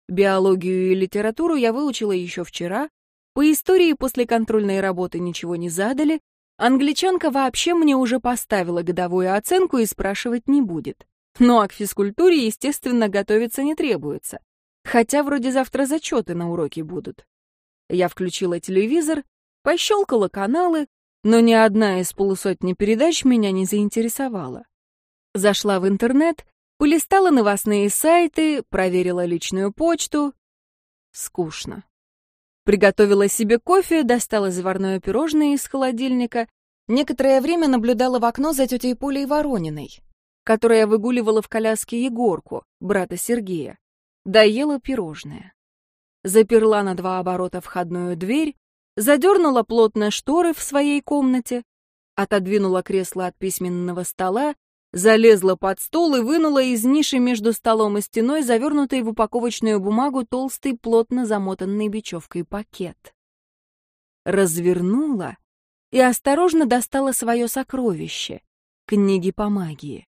Биологию и литературу я выучила еще вчера, по истории после контрольной работы ничего не задали, англичанка вообще мне уже поставила годовую оценку и спрашивать не будет. Ну а к физкультуре, естественно, готовиться не требуется. Хотя вроде завтра зачеты на уроке будут. Я включила телевизор, пощелкала каналы, но ни одна из полусотни передач меня не заинтересовала. Зашла в интернет, полистала новостные сайты, проверила личную почту. Скучно. Приготовила себе кофе, достала заварное пирожное из холодильника. Некоторое время наблюдала в окно за тетей Полей Ворониной, которая выгуливала в коляске Егорку, брата Сергея. Доела пирожное. Заперла на два оборота входную дверь, задернула плотно шторы в своей комнате, отодвинула кресло от письменного стола Залезла под стол и вынула из ниши между столом и стеной завернутый в упаковочную бумагу толстый, плотно замотанный бечевкой пакет. Развернула и осторожно достала свое сокровище — книги по магии.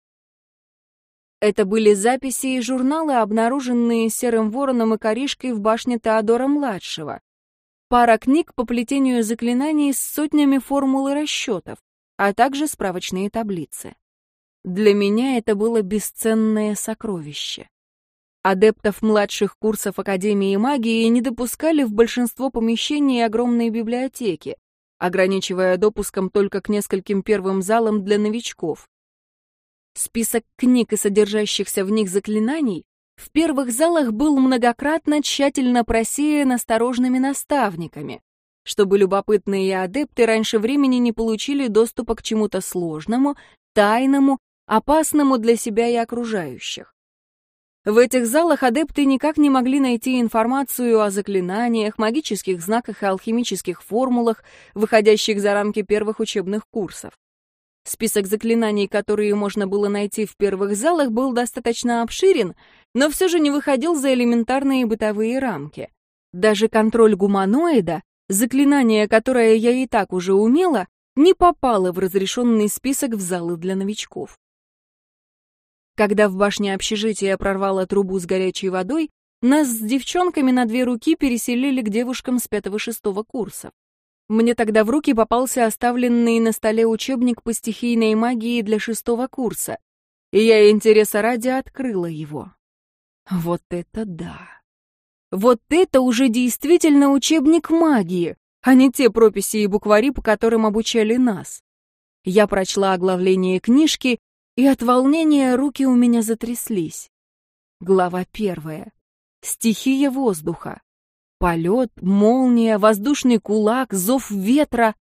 Это были записи и журналы, обнаруженные серым вороном и коришкой в башне Теодора-младшего. Пара книг по плетению заклинаний с сотнями формул и расчетов, а также справочные таблицы. Для меня это было бесценное сокровище. Адептов младших курсов Академии магии не допускали в большинство помещений огромной библиотеки, ограничивая допуском только к нескольким первым залам для новичков. Список книг и содержащихся в них заклинаний в первых залах был многократно тщательно просеян осторожными наставниками, чтобы любопытные адепты раньше времени не получили доступа к чему-то сложному, тайному, опасному для себя и окружающих. В этих залах адепты никак не могли найти информацию о заклинаниях, магических знаках и алхимических формулах, выходящих за рамки первых учебных курсов. Список заклинаний, которые можно было найти в первых залах, был достаточно обширен, но все же не выходил за элементарные бытовые рамки. Даже контроль гуманоида, заклинание, которое я и так уже умела, не попало в разрешенный список в залы для новичков. Когда в башне общежития прорвало трубу с горячей водой, нас с девчонками на две руки переселили к девушкам с пятого-шестого курса. Мне тогда в руки попался оставленный на столе учебник по стихийной магии для шестого курса, и я интереса ради открыла его. Вот это да! Вот это уже действительно учебник магии, а не те прописи и буквари, по которым обучали нас. Я прочла оглавление книжки и от волнения руки у меня затряслись. Глава первая. Стихия воздуха. Полет, молния, воздушный кулак, зов ветра.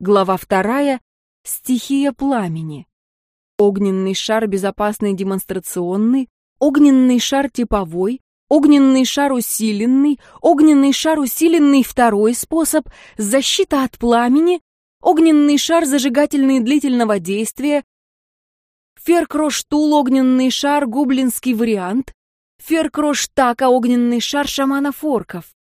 Глава вторая. Стихия пламени. Огненный шар безопасный демонстрационный, огненный шар типовой, огненный шар усиленный, огненный шар усиленный второй способ, защита от пламени, огненный шар зажигательный длительного действия, Феркрош-тул огненный шар гублинский вариант, Феркрош-така огненный шар шамана Форков.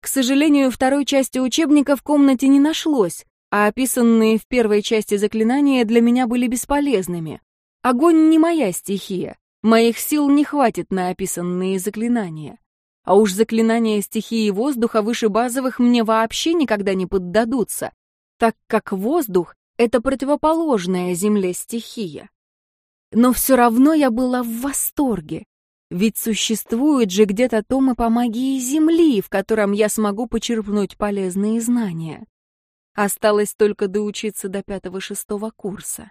К сожалению, второй части учебника в комнате не нашлось, а описанные в первой части заклинания для меня были бесполезными. Огонь не моя стихия, моих сил не хватит на описанные заклинания. А уж заклинания стихии воздуха выше базовых мне вообще никогда не поддадутся, так как воздух это противоположная Земле стихия. Но все равно я была в восторге, ведь существует же где-то тома по магии Земли, в котором я смогу почерпнуть полезные знания. Осталось только доучиться до пятого-шестого курса.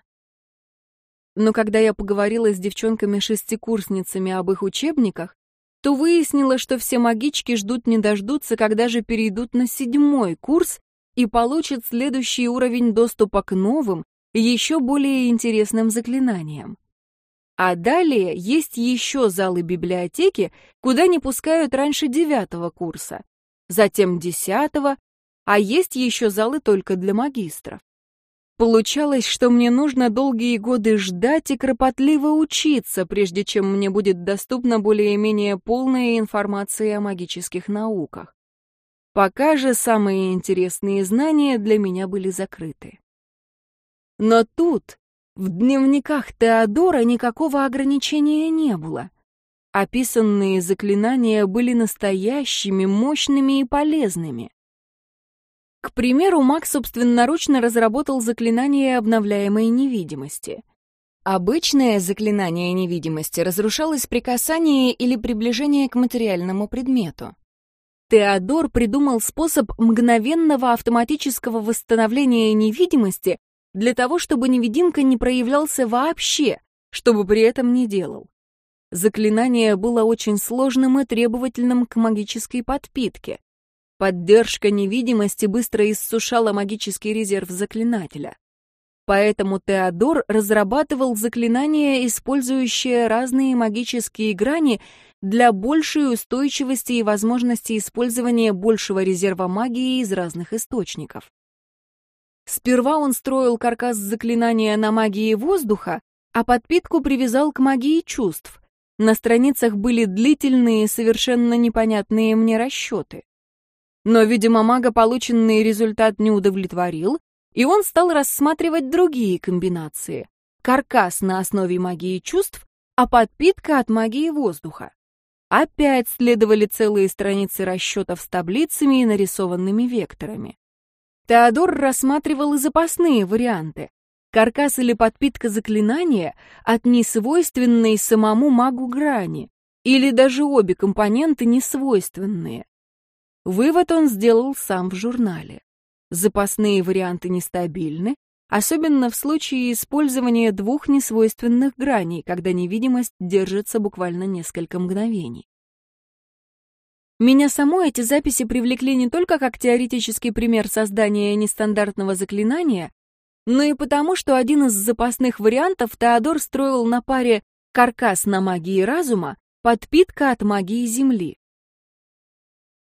Но когда я поговорила с девчонками-шестикурсницами об их учебниках, то выяснила, что все магички ждут не дождутся, когда же перейдут на седьмой курс и получит следующий уровень доступа к новым, еще более интересным заклинаниям. А далее есть еще залы библиотеки, куда не пускают раньше девятого курса, затем десятого, а есть еще залы только для магистров. Получалось, что мне нужно долгие годы ждать и кропотливо учиться, прежде чем мне будет доступна более-менее полная информация о магических науках. Пока же самые интересные знания для меня были закрыты. Но тут, в дневниках Теодора, никакого ограничения не было. Описанные заклинания были настоящими, мощными и полезными. К примеру, маг собственноручно разработал заклинание обновляемой невидимости. Обычное заклинание невидимости разрушалось при касании или приближении к материальному предмету. Теодор придумал способ мгновенного автоматического восстановления невидимости для того, чтобы невидимка не проявлялся вообще, чтобы при этом не делал. Заклинание было очень сложным и требовательным к магической подпитке. Поддержка невидимости быстро иссушала магический резерв заклинателя. Поэтому Теодор разрабатывал заклинания, использующие разные магические грани для большей устойчивости и возможности использования большего резерва магии из разных источников. Сперва он строил каркас заклинания на магии воздуха, а подпитку привязал к магии чувств. На страницах были длительные, совершенно непонятные мне расчеты. Но, видимо, мага полученный результат не удовлетворил, и он стал рассматривать другие комбинации. Каркас на основе магии чувств, а подпитка от магии воздуха. Опять следовали целые страницы расчетов с таблицами и нарисованными векторами. Теодор рассматривал и запасные варианты. каркас или подпитка заклинания от несвойственной самому магу грани, или даже обе компоненты несвойственные. Вывод он сделал сам в журнале. Запасные варианты нестабильны, особенно в случае использования двух несвойственных граней, когда невидимость держится буквально несколько мгновений. Меня само эти записи привлекли не только как теоретический пример создания нестандартного заклинания, но и потому, что один из запасных вариантов Теодор строил на паре «каркас на магии разума», «подпитка от магии Земли».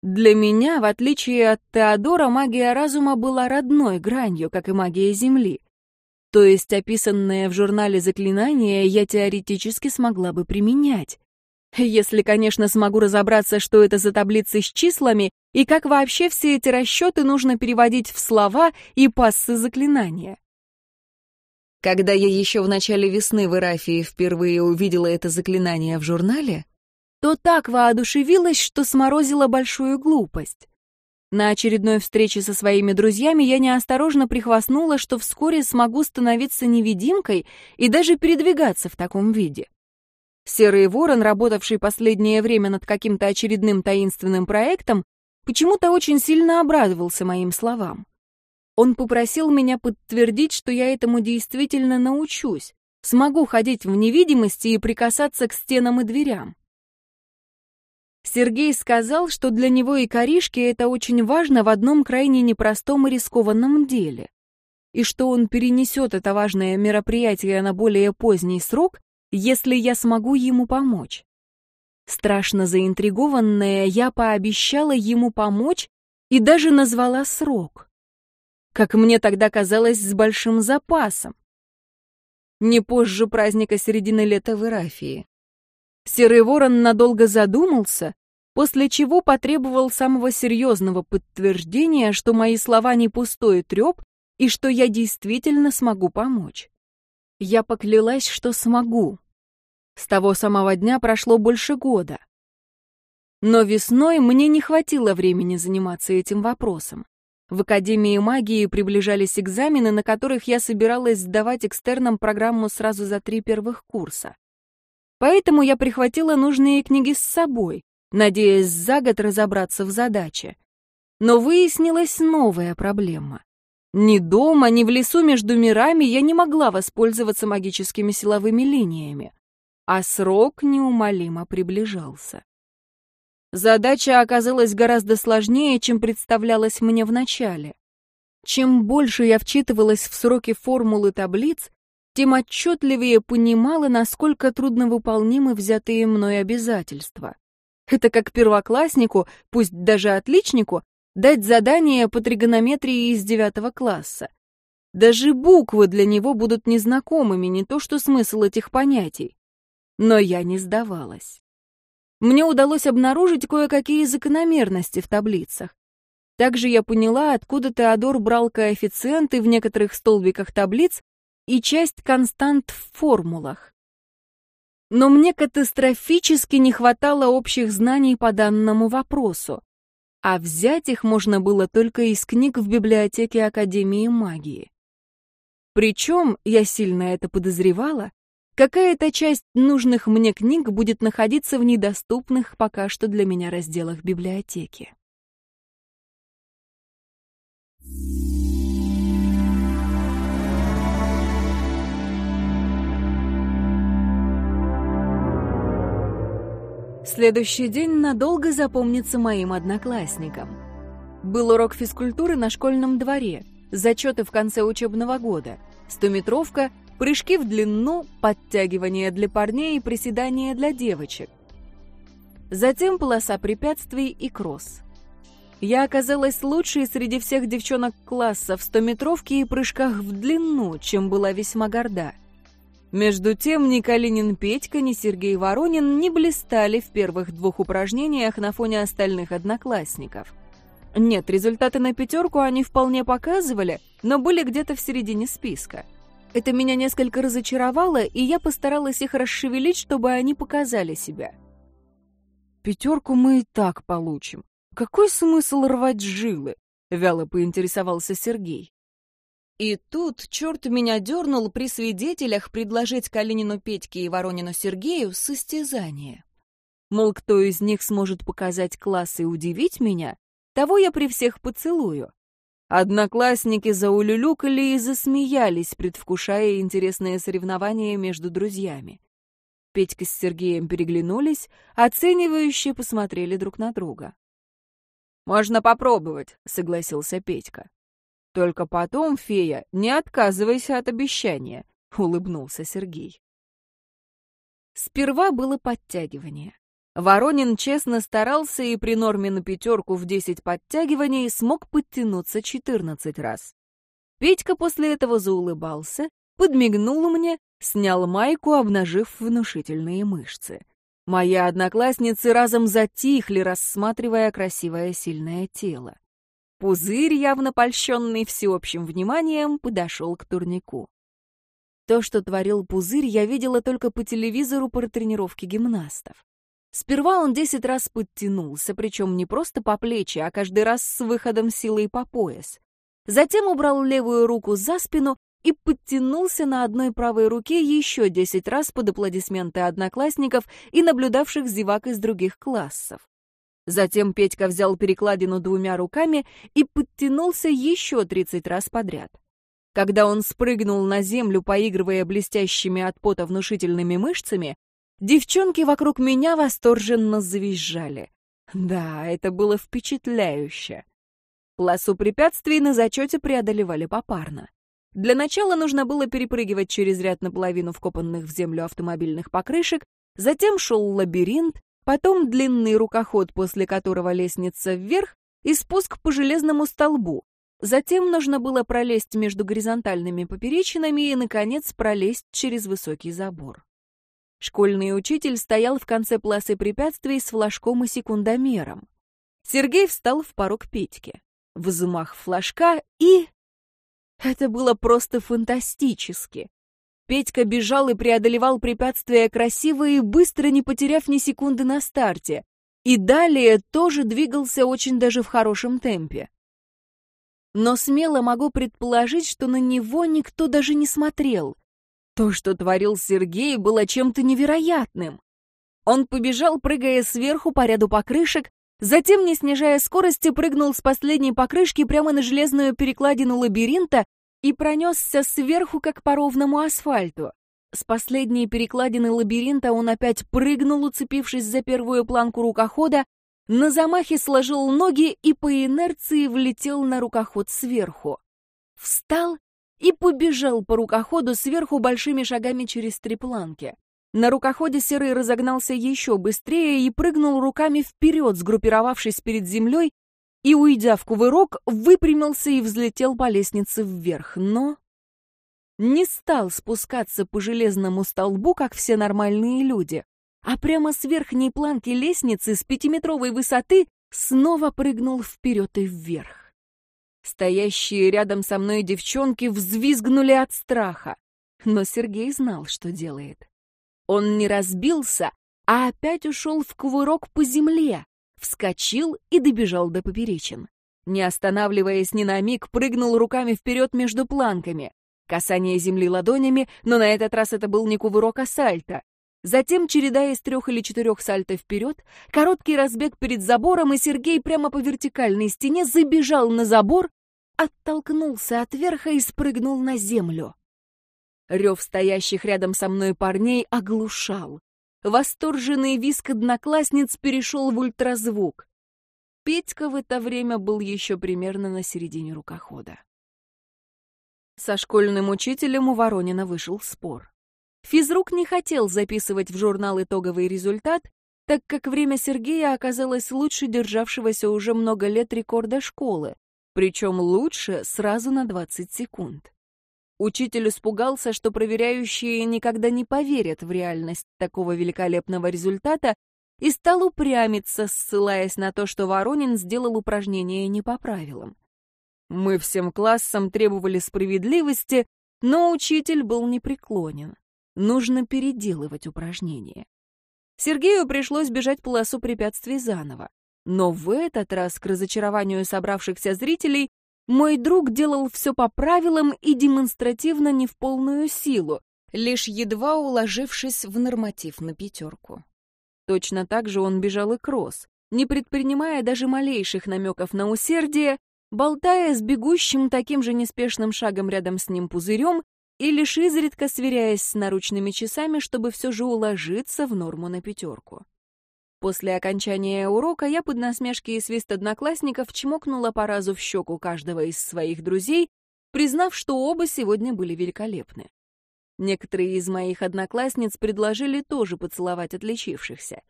Для меня, в отличие от Теодора, магия разума была родной гранью, как и магия Земли. То есть описанное в журнале заклинание я теоретически смогла бы применять. Если, конечно, смогу разобраться, что это за таблицы с числами и как вообще все эти расчеты нужно переводить в слова и пассы заклинания. Когда я еще в начале весны в Ирафии впервые увидела это заклинание в журнале, то так воодушевилась, что сморозила большую глупость. На очередной встрече со своими друзьями я неосторожно прихвастнула, что вскоре смогу становиться невидимкой и даже передвигаться в таком виде. Серый ворон, работавший последнее время над каким-то очередным таинственным проектом, почему-то очень сильно обрадовался моим словам. Он попросил меня подтвердить, что я этому действительно научусь, смогу ходить в невидимости и прикасаться к стенам и дверям. Сергей сказал, что для него и Коришки это очень важно в одном крайне непростом и рискованном деле, и что он перенесет это важное мероприятие на более поздний срок, если я смогу ему помочь. Страшно заинтригованная, я пообещала ему помочь и даже назвала срок. Как мне тогда казалось, с большим запасом. Не позже праздника середины лета в Ирафии. Серый ворон надолго задумался, после чего потребовал самого серьезного подтверждения, что мои слова не пустой треп и что я действительно смогу помочь. Я поклялась, что смогу. С того самого дня прошло больше года. Но весной мне не хватило времени заниматься этим вопросом. В Академии магии приближались экзамены, на которых я собиралась сдавать экстерном программу сразу за три первых курса. Поэтому я прихватила нужные книги с собой, надеясь за год разобраться в задаче. Но выяснилась новая проблема. Ни дома, ни в лесу между мирами я не могла воспользоваться магическими силовыми линиями, а срок неумолимо приближался. Задача оказалась гораздо сложнее, чем представлялась мне вначале. Чем больше я вчитывалась в сроки формулы таблиц, тем отчетливее понимала, насколько трудновыполнимы взятые мной обязательства. Это как первокласснику, пусть даже отличнику, дать задание по тригонометрии из девятого класса. Даже буквы для него будут незнакомыми, не то что смысл этих понятий. Но я не сдавалась. Мне удалось обнаружить кое-какие закономерности в таблицах. Также я поняла, откуда Теодор брал коэффициенты в некоторых столбиках таблиц и часть констант в формулах. Но мне катастрофически не хватало общих знаний по данному вопросу, а взять их можно было только из книг в библиотеке Академии магии. Причем, я сильно это подозревала, какая-то часть нужных мне книг будет находиться в недоступных пока что для меня разделах библиотеки. Следующий день надолго запомнится моим одноклассникам. Был урок физкультуры на школьном дворе, зачеты в конце учебного года, стометровка, прыжки в длину, подтягивания для парней и приседания для девочек. Затем полоса препятствий и кросс. Я оказалась лучшей среди всех девчонок класса в стометровке и прыжках в длину, чем была весьма горда. Между тем, ни Калинин Петька, ни Сергей Воронин не блистали в первых двух упражнениях на фоне остальных одноклассников. Нет, результаты на пятерку они вполне показывали, но были где-то в середине списка. Это меня несколько разочаровало, и я постаралась их расшевелить, чтобы они показали себя. «Пятерку мы и так получим. Какой смысл рвать жилы?» — вяло поинтересовался Сергей. И тут черт меня дернул при свидетелях предложить Калинину Петьке и Воронину Сергею состязание. Мол, кто из них сможет показать класс и удивить меня, того я при всех поцелую. Одноклассники заулюлюкали и засмеялись, предвкушая интересные соревнования между друзьями. Петька с Сергеем переглянулись, оценивающе посмотрели друг на друга. «Можно попробовать», — согласился Петька. «Только потом, фея, не отказывайся от обещания», — улыбнулся Сергей. Сперва было подтягивание. Воронин честно старался и при норме на пятерку в десять подтягиваний смог подтянуться четырнадцать раз. Петька после этого заулыбался, подмигнул мне, снял майку, обнажив внушительные мышцы. Мои одноклассницы разом затихли, рассматривая красивое сильное тело. Пузырь, явно польщенный всеобщим вниманием, подошел к турнику. То, что творил Пузырь, я видела только по телевизору по тренировке гимнастов. Сперва он десять раз подтянулся, причем не просто по плечи, а каждый раз с выходом силой по пояс. Затем убрал левую руку за спину и подтянулся на одной правой руке еще десять раз под аплодисменты одноклассников и наблюдавших зевак из других классов. Затем Петька взял перекладину двумя руками и подтянулся еще тридцать раз подряд. Когда он спрыгнул на землю, поигрывая блестящими от пота внушительными мышцами, девчонки вокруг меня восторженно завизжали. Да, это было впечатляюще. Полосу препятствий на зачете преодолевали попарно. Для начала нужно было перепрыгивать через ряд наполовину вкопанных в землю автомобильных покрышек, затем шел лабиринт, потом длинный рукоход, после которого лестница вверх, и спуск по железному столбу. Затем нужно было пролезть между горизонтальными поперечинами и, наконец, пролезть через высокий забор. Школьный учитель стоял в конце полосы препятствий с флажком и секундомером. Сергей встал в порог Петьки. Взмах флажка и... Это было просто фантастически. Петька бежал и преодолевал препятствия красиво и быстро, не потеряв ни секунды на старте. И далее тоже двигался очень даже в хорошем темпе. Но смело могу предположить, что на него никто даже не смотрел. То, что творил Сергей, было чем-то невероятным. Он побежал, прыгая сверху по ряду покрышек, Затем, не снижая скорости, прыгнул с последней покрышки прямо на железную перекладину лабиринта и пронесся сверху, как по ровному асфальту. С последней перекладины лабиринта он опять прыгнул, уцепившись за первую планку рукохода, на замахе сложил ноги и по инерции влетел на рукоход сверху. Встал и побежал по рукоходу сверху большими шагами через три планки. На рукоходе Серый разогнался еще быстрее и прыгнул руками вперед, сгруппировавшись перед землей, и, уйдя в кувырок, выпрямился и взлетел по лестнице вверх, но не стал спускаться по железному столбу, как все нормальные люди, а прямо с верхней планки лестницы с пятиметровой высоты снова прыгнул вперед и вверх. Стоящие рядом со мной девчонки взвизгнули от страха, но Сергей знал, что делает. Он не разбился, а опять ушел в кувырок по земле, вскочил и добежал до поперечин. Не останавливаясь ни на миг, прыгнул руками вперед между планками. Касание земли ладонями, но на этот раз это был не кувырок, а сальто. Затем, череда из трех или четырех сальто вперед, короткий разбег перед забором, и Сергей прямо по вертикальной стене забежал на забор, оттолкнулся от верха и спрыгнул на землю. Рев стоящих рядом со мной парней оглушал. Восторженный виск одноклассниц перешел в ультразвук. Петька в это время был еще примерно на середине рукохода. Со школьным учителем у Воронина вышел спор. Физрук не хотел записывать в журнал итоговый результат, так как время Сергея оказалось лучше державшегося уже много лет рекорда школы, причем лучше сразу на 20 секунд. Учитель испугался, что проверяющие никогда не поверят в реальность такого великолепного результата и стал упрямиться, ссылаясь на то, что Воронин сделал упражнение не по правилам. Мы всем классом требовали справедливости, но учитель был непреклонен. Нужно переделывать упражнение. Сергею пришлось бежать полосу препятствий заново. Но в этот раз, к разочарованию собравшихся зрителей, мой друг делал все по правилам и демонстративно не в полную силу, лишь едва уложившись в норматив на пятерку. Точно так же он бежал и кросс, не предпринимая даже малейших намеков на усердие, болтая с бегущим таким же неспешным шагом рядом с ним пузырем и лишь изредка сверяясь с наручными часами, чтобы все же уложиться в норму на пятерку. После окончания урока я под насмешки и свист одноклассников чмокнула по разу в щеку каждого из своих друзей, признав, что оба сегодня были великолепны. Некоторые из моих одноклассниц предложили тоже поцеловать отличившихся.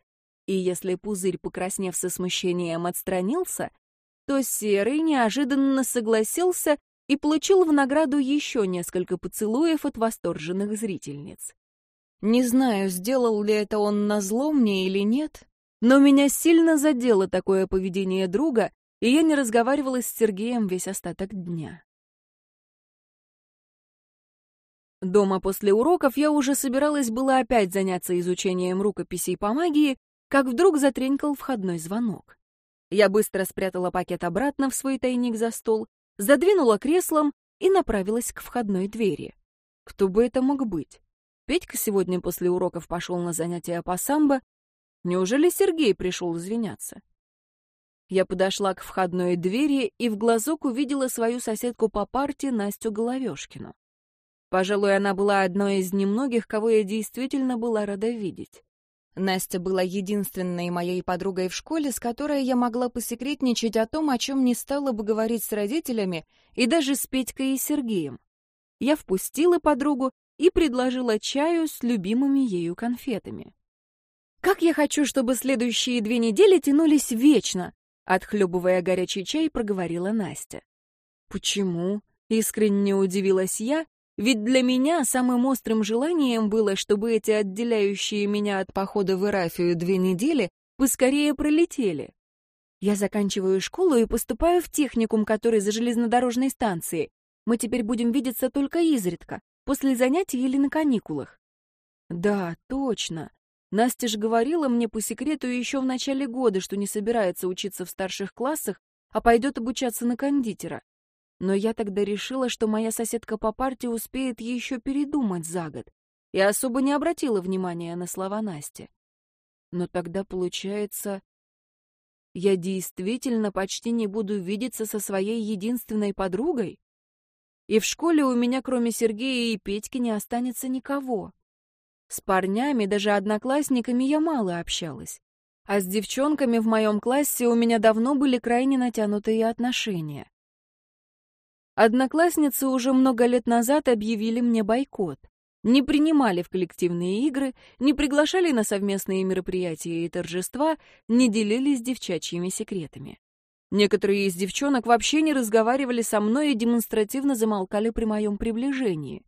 И если пузырь, покраснев со смущением, отстранился, то Серый неожиданно согласился и получил в награду еще несколько поцелуев от восторженных зрительниц. Не знаю, сделал ли это он назло мне или нет, но меня сильно задело такое поведение друга, и я не разговаривала с Сергеем весь остаток дня. Дома после уроков я уже собиралась была опять заняться изучением рукописей по магии, как вдруг затренькал входной звонок. Я быстро спрятала пакет обратно в свой тайник за стол, задвинула креслом и направилась к входной двери. Кто бы это мог быть? Петька сегодня после уроков пошел на занятия по самбо, Неужели Сергей пришел извиняться? Я подошла к входной двери и в глазок увидела свою соседку по парте Настю Головешкину. Пожалуй, она была одной из немногих, кого я действительно была рада видеть. Настя была единственной моей подругой в школе, с которой я могла посекретничать о том, о чем не стала бы говорить с родителями и даже с Петькой и Сергеем. Я впустила подругу и предложила чаю с любимыми ею конфетами. Как я хочу, чтобы следующие две недели тянулись вечно, отхлебывая горячий чай, проговорила Настя. Почему? Искренне удивилась я, ведь для меня самым острым желанием было, чтобы эти отделяющие меня от похода в Ирафию две недели поскорее пролетели. Я заканчиваю школу и поступаю в техникум, который за железнодорожной станцией. Мы теперь будем видеться только изредка, после занятий или на каникулах. Да, точно. Настя же говорила мне по секрету еще в начале года, что не собирается учиться в старших классах, а пойдет обучаться на кондитера. Но я тогда решила, что моя соседка по парте успеет еще передумать за год, и особо не обратила внимания на слова Насти. Но тогда, получается, я действительно почти не буду видеться со своей единственной подругой? И в школе у меня, кроме Сергея и Петьки, не останется никого. С парнями, даже одноклассниками, я мало общалась. А с девчонками в моем классе у меня давно были крайне натянутые отношения. Одноклассницы уже много лет назад объявили мне бойкот. Не принимали в коллективные игры, не приглашали на совместные мероприятия и торжества, не делились девчачьими секретами. Некоторые из девчонок вообще не разговаривали со мной и демонстративно замолкали при моем приближении.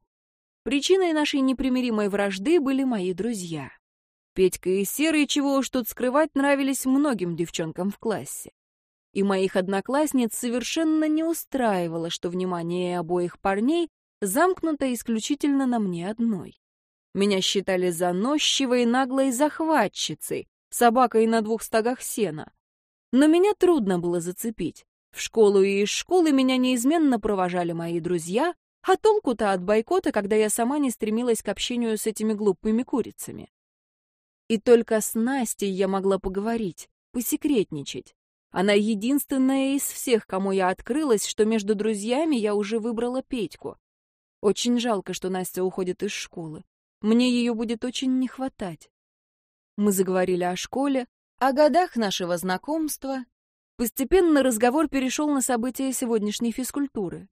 Причиной нашей непримиримой вражды были мои друзья. Петька и Серый, чего уж тут скрывать, нравились многим девчонкам в классе. И моих одноклассниц совершенно не устраивало, что внимание обоих парней замкнуто исключительно на мне одной. Меня считали заносчивой, наглой захватчицей, собакой на двух стогах сена. Но меня трудно было зацепить. В школу и из школы меня неизменно провожали мои друзья, а толку-то от бойкота, когда я сама не стремилась к общению с этими глупыми курицами? И только с Настей я могла поговорить, посекретничать. Она единственная из всех, кому я открылась, что между друзьями я уже выбрала Петьку. Очень жалко, что Настя уходит из школы. Мне ее будет очень не хватать. Мы заговорили о школе, о годах нашего знакомства. Постепенно разговор перешел на события сегодняшней физкультуры.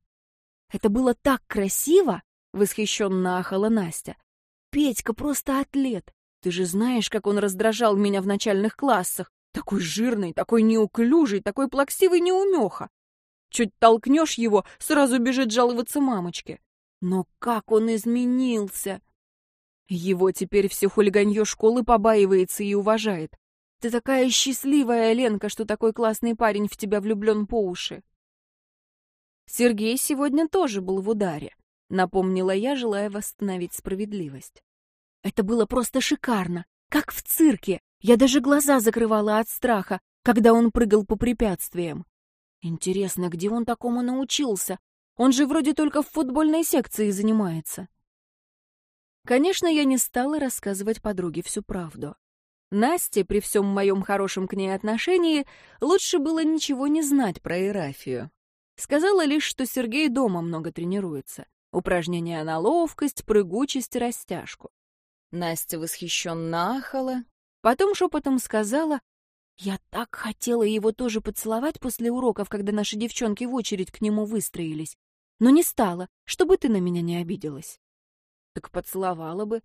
Это было так красиво!» — восхищенно ахала Настя. «Петька просто атлет. Ты же знаешь, как он раздражал меня в начальных классах. Такой жирный, такой неуклюжий, такой плаксивый неумеха. Чуть толкнешь его, сразу бежит жаловаться мамочке. Но как он изменился! Его теперь все хулиганье школы побаивается и уважает. Ты такая счастливая, Ленка, что такой классный парень в тебя влюблен по уши. Сергей сегодня тоже был в ударе, напомнила я, желая восстановить справедливость. Это было просто шикарно, как в цирке. Я даже глаза закрывала от страха, когда он прыгал по препятствиям. Интересно, где он такому научился? Он же вроде только в футбольной секции занимается. Конечно, я не стала рассказывать подруге всю правду. Насте, при всем моем хорошем к ней отношении, лучше было ничего не знать про Ерафию. Сказала лишь, что Сергей дома много тренируется. Упражнения на ловкость, прыгучесть и растяжку. Настя восхищенно ахала, потом шепотом сказала, «Я так хотела его тоже поцеловать после уроков, когда наши девчонки в очередь к нему выстроились, но не стала, чтобы ты на меня не обиделась». «Так поцеловала бы.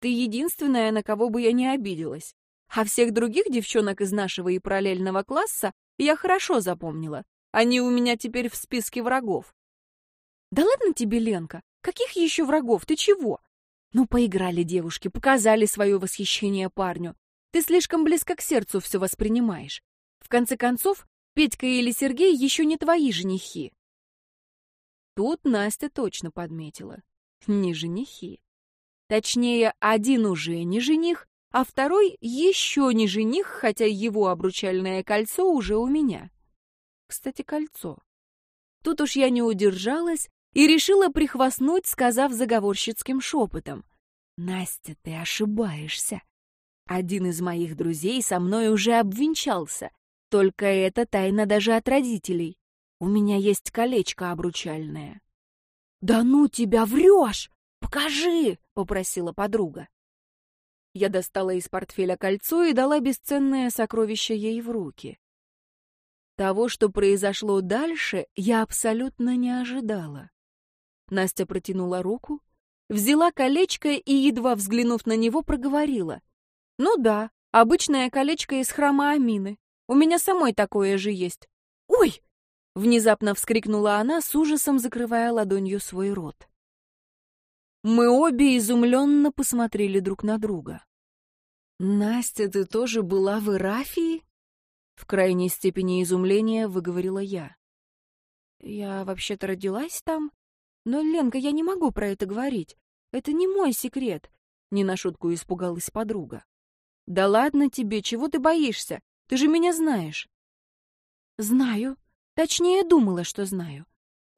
Ты единственная, на кого бы я не обиделась. А всех других девчонок из нашего и параллельного класса я хорошо запомнила. Они у меня теперь в списке врагов. Да ладно тебе, Ленка, каких еще врагов, ты чего? Ну, поиграли девушки, показали свое восхищение парню. Ты слишком близко к сердцу все воспринимаешь. В конце концов, Петька или Сергей еще не твои женихи. Тут Настя точно подметила. Не женихи. Точнее, один уже не жених, а второй еще не жених, хотя его обручальное кольцо уже у меня. Кстати, кольцо. Тут уж я не удержалась и решила прихвастнуть, сказав заговорщицким шепотом. «Настя, ты ошибаешься. Один из моих друзей со мной уже обвенчался. Только это тайна даже от родителей. У меня есть колечко обручальное». «Да ну тебя врешь! Покажи!» — попросила подруга. Я достала из портфеля кольцо и дала бесценное сокровище ей в руки. Того, что произошло дальше, я абсолютно не ожидала. Настя протянула руку, взяла колечко и, едва взглянув на него, проговорила. «Ну да, обычное колечко из храма Амины. У меня самой такое же есть». «Ой!» — внезапно вскрикнула она, с ужасом закрывая ладонью свой рот. Мы обе изумленно посмотрели друг на друга. «Настя, ты тоже была в Ирафии?» В крайней степени изумления выговорила я. «Я вообще-то родилась там? Но, Ленка, я не могу про это говорить. Это не мой секрет», — не на шутку испугалась подруга. «Да ладно тебе, чего ты боишься? Ты же меня знаешь». «Знаю. Точнее, думала, что знаю.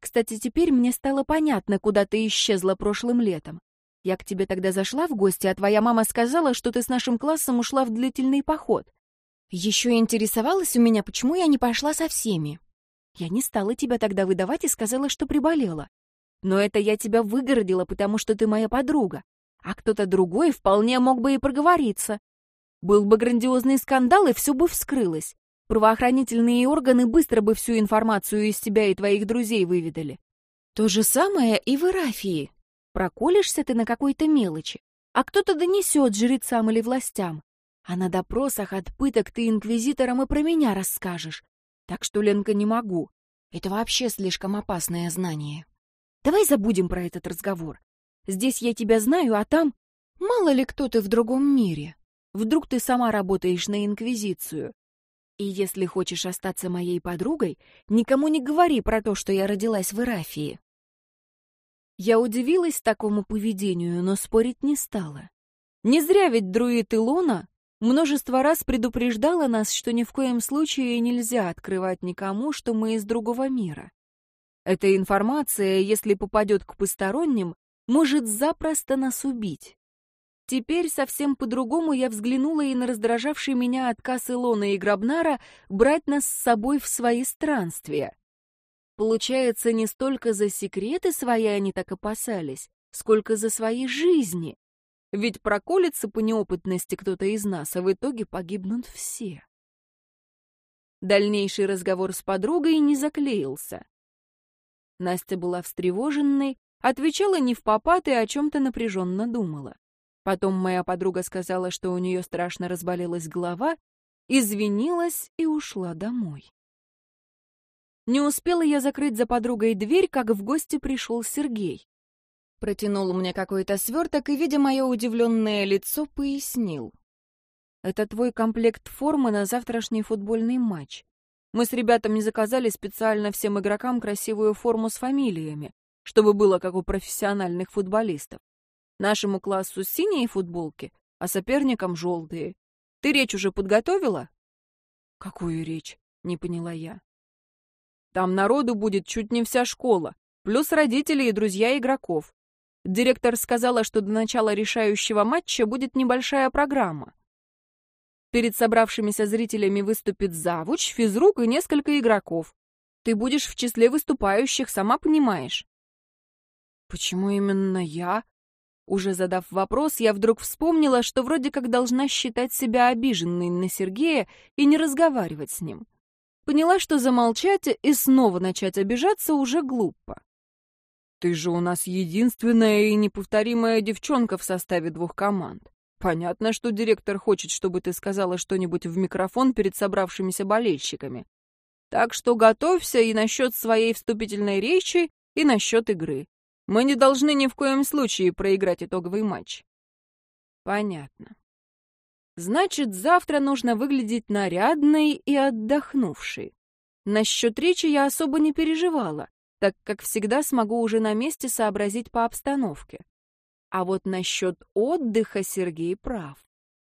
Кстати, теперь мне стало понятно, куда ты исчезла прошлым летом. Я к тебе тогда зашла в гости, а твоя мама сказала, что ты с нашим классом ушла в длительный поход. Еще интересовалась у меня, почему я не пошла со всеми. Я не стала тебя тогда выдавать и сказала, что приболела. Но это я тебя выгородила, потому что ты моя подруга. А кто-то другой вполне мог бы и проговориться. Был бы грандиозный скандал, и все бы вскрылось. Правоохранительные органы быстро бы всю информацию из тебя и твоих друзей выведали. То же самое и в Ирафии. Проколешься ты на какой-то мелочи, а кто-то донесет жрецам или властям. А на допросах от пыток ты инквизиторам и про меня расскажешь. Так что, Ленка, не могу. Это вообще слишком опасное знание. Давай забудем про этот разговор. Здесь я тебя знаю, а там... Мало ли кто ты в другом мире. Вдруг ты сама работаешь на Инквизицию, и если хочешь остаться моей подругой, никому не говори про то, что я родилась в Ирафии. Я удивилась такому поведению, но спорить не стала. Не зря ведь друид Илона множество раз предупреждала нас, что ни в коем случае нельзя открывать никому, что мы из другого мира. Эта информация, если попадет к посторонним, может запросто нас убить. Теперь совсем по-другому я взглянула и на раздражавший меня отказ Илона и Грабнара брать нас с собой в свои странствия. Получается, не столько за секреты свои они так опасались, сколько за свои жизни. Ведь проколется по неопытности кто-то из нас, а в итоге погибнут все. Дальнейший разговор с подругой не заклеился. Настя была встревоженной, отвечала не в попад и о чем-то напряженно думала. Потом моя подруга сказала, что у нее страшно разболелась голова, извинилась и ушла домой. Не успела я закрыть за подругой дверь, как в гости пришел Сергей. Протянул мне какой-то сверток и, видя мое удивленное лицо, пояснил. «Это твой комплект формы на завтрашний футбольный матч. Мы с ребятами заказали специально всем игрокам красивую форму с фамилиями, чтобы было как у профессиональных футболистов. Нашему классу синие футболки, а соперникам желтые. Ты речь уже подготовила? Какую речь? Не поняла я. Там народу будет чуть не вся школа, плюс родители и друзья игроков. Директор сказала, что до начала решающего матча будет небольшая программа. Перед собравшимися зрителями выступит завуч, физрук и несколько игроков. Ты будешь в числе выступающих, сама понимаешь. Почему именно я? Уже задав вопрос, я вдруг вспомнила, что вроде как должна считать себя обиженной на Сергея и не разговаривать с ним. Поняла, что замолчать и снова начать обижаться уже глупо. Ты же у нас единственная и неповторимая девчонка в составе двух команд. Понятно, что директор хочет, чтобы ты сказала что-нибудь в микрофон перед собравшимися болельщиками. Так что готовься и насчет своей вступительной речи, и насчет игры. Мы не должны ни в коем случае проиграть итоговый матч. Понятно. Значит, завтра нужно выглядеть нарядной и отдохнувшей. Насчет речи я особо не переживала, так как всегда смогу уже на месте сообразить по обстановке. А вот насчет отдыха Сергей прав.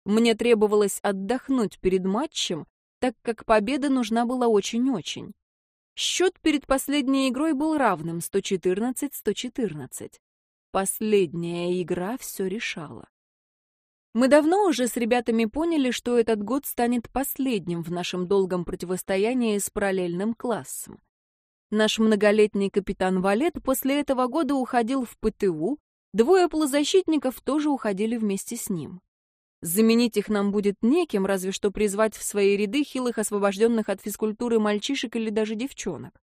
Мне требовалось отдохнуть перед матчем, так как победа нужна была очень-очень. Счет перед последней игрой был равным 114-114. Последняя игра все решала. Мы давно уже с ребятами поняли, что этот год станет последним в нашем долгом противостоянии с параллельным классом. Наш многолетний капитан Валет после этого года уходил в ПТУ, двое полузащитников тоже уходили вместе с ним. Заменить их нам будет неким, разве что призвать в свои ряды хилых освобожденных от физкультуры мальчишек или даже девчонок.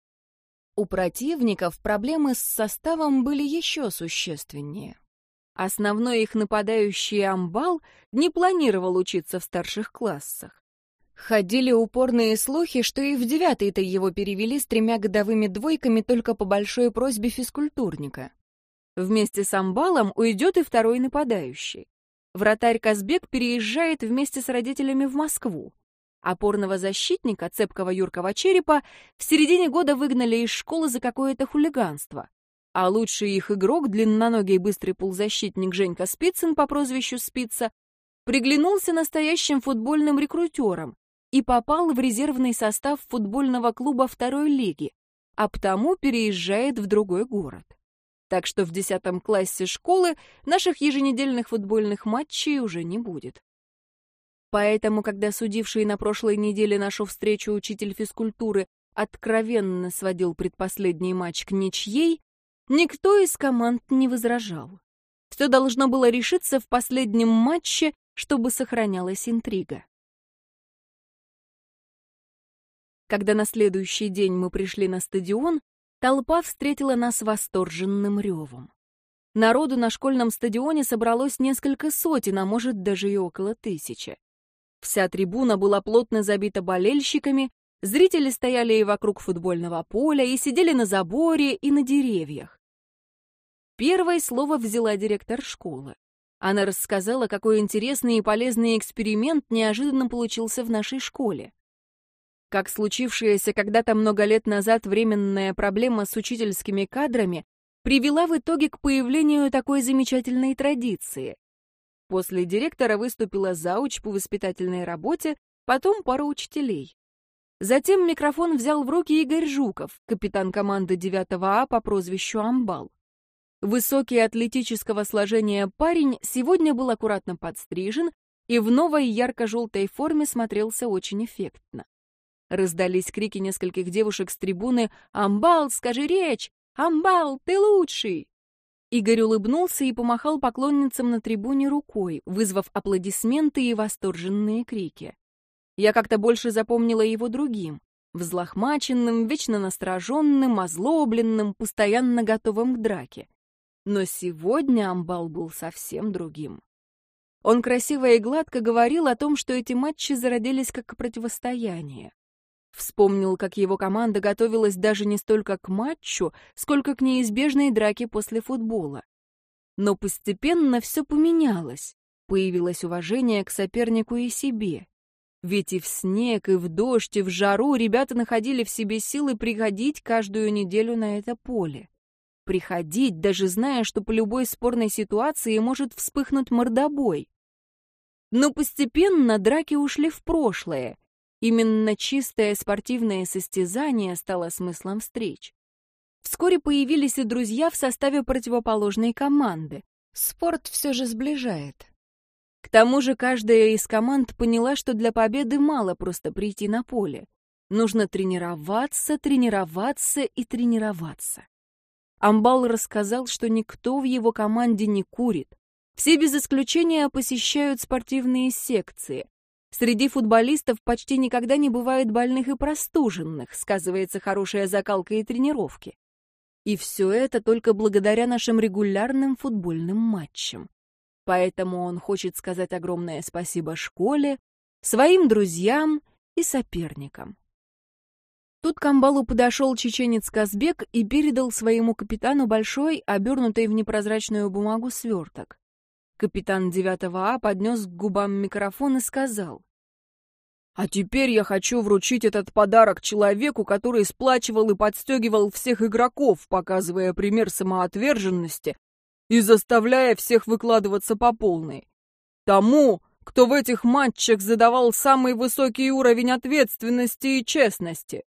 У противников проблемы с составом были еще существеннее. Основной их нападающий амбал не планировал учиться в старших классах. Ходили упорные слухи, что и в девятый-то его перевели с тремя годовыми двойками только по большой просьбе физкультурника. Вместе с амбалом уйдет и второй нападающий. Вратарь Казбек переезжает вместе с родителями в Москву. Опорного защитника, цепкого юркого черепа, в середине года выгнали из школы за какое-то хулиганство а лучший их игрок, длинноногий быстрый полузащитник Женька Спицын по прозвищу Спица, приглянулся настоящим футбольным рекрутером и попал в резервный состав футбольного клуба второй лиги, а потому переезжает в другой город. Так что в десятом классе школы наших еженедельных футбольных матчей уже не будет. Поэтому, когда судивший на прошлой неделе нашу встречу учитель физкультуры откровенно сводил предпоследний матч к ничьей, Никто из команд не возражал. Все должно было решиться в последнем матче, чтобы сохранялась интрига. Когда на следующий день мы пришли на стадион, толпа встретила нас восторженным ревом. Народу на школьном стадионе собралось несколько сотен, а может даже и около тысячи. Вся трибуна была плотно забита болельщиками, зрители стояли и вокруг футбольного поля, и сидели на заборе, и на деревьях. Первое слово взяла директор школы. Она рассказала, какой интересный и полезный эксперимент неожиданно получился в нашей школе. Как случившаяся когда-то много лет назад временная проблема с учительскими кадрами привела в итоге к появлению такой замечательной традиции. После директора выступила зауч по воспитательной работе, потом пара учителей. Затем микрофон взял в руки Игорь Жуков, капитан команды 9 А по прозвищу Амбал. Высокий атлетического сложения парень сегодня был аккуратно подстрижен и в новой ярко-желтой форме смотрелся очень эффектно. Раздались крики нескольких девушек с трибуны «Амбал, скажи речь! Амбал, ты лучший!» Игорь улыбнулся и помахал поклонницам на трибуне рукой, вызвав аплодисменты и восторженные крики. Я как-то больше запомнила его другим, взлохмаченным, вечно настороженным, озлобленным, постоянно готовым к драке. Но сегодня Амбал был совсем другим. Он красиво и гладко говорил о том, что эти матчи зародились как противостояние. Вспомнил, как его команда готовилась даже не столько к матчу, сколько к неизбежной драке после футбола. Но постепенно все поменялось. Появилось уважение к сопернику и себе. Ведь и в снег, и в дождь, и в жару ребята находили в себе силы приходить каждую неделю на это поле приходить, даже зная, что по любой спорной ситуации может вспыхнуть мордобой. Но постепенно драки ушли в прошлое, Именно чистое спортивное состязание стало смыслом встреч. Вскоре появились и друзья в составе противоположной команды. Спорт все же сближает. К тому же каждая из команд поняла, что для победы мало просто прийти на поле. Нужно тренироваться, тренироваться и тренироваться. Амбал рассказал, что никто в его команде не курит. Все без исключения посещают спортивные секции. Среди футболистов почти никогда не бывает больных и простуженных, сказывается хорошая закалка и тренировки. И все это только благодаря нашим регулярным футбольным матчам. Поэтому он хочет сказать огромное спасибо школе, своим друзьям и соперникам. Тут к Амбалу подошел чеченец Казбек и передал своему капитану большой, обернутый в непрозрачную бумагу сверток. Капитан 9 А поднес к губам микрофон и сказал. «А теперь я хочу вручить этот подарок человеку, который сплачивал и подстегивал всех игроков, показывая пример самоотверженности и заставляя всех выкладываться по полной. Тому, кто в этих матчах задавал самый высокий уровень ответственности и честности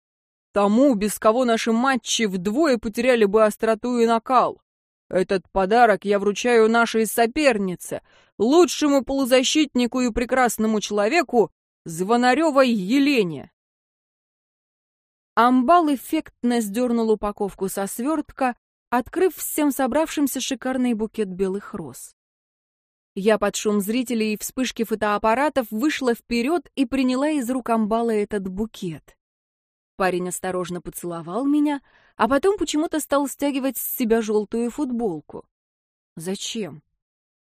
тому, без кого наши матчи вдвое потеряли бы остроту и накал. Этот подарок я вручаю нашей сопернице, лучшему полузащитнику и прекрасному человеку, Звонаревой Елене. Амбал эффектно сдернул упаковку со свертка, открыв всем собравшимся шикарный букет белых роз. Я под шум зрителей и вспышки фотоаппаратов вышла вперед и приняла из рук Амбала этот букет. Парень осторожно поцеловал меня, а потом почему-то стал стягивать с себя желтую футболку. Зачем?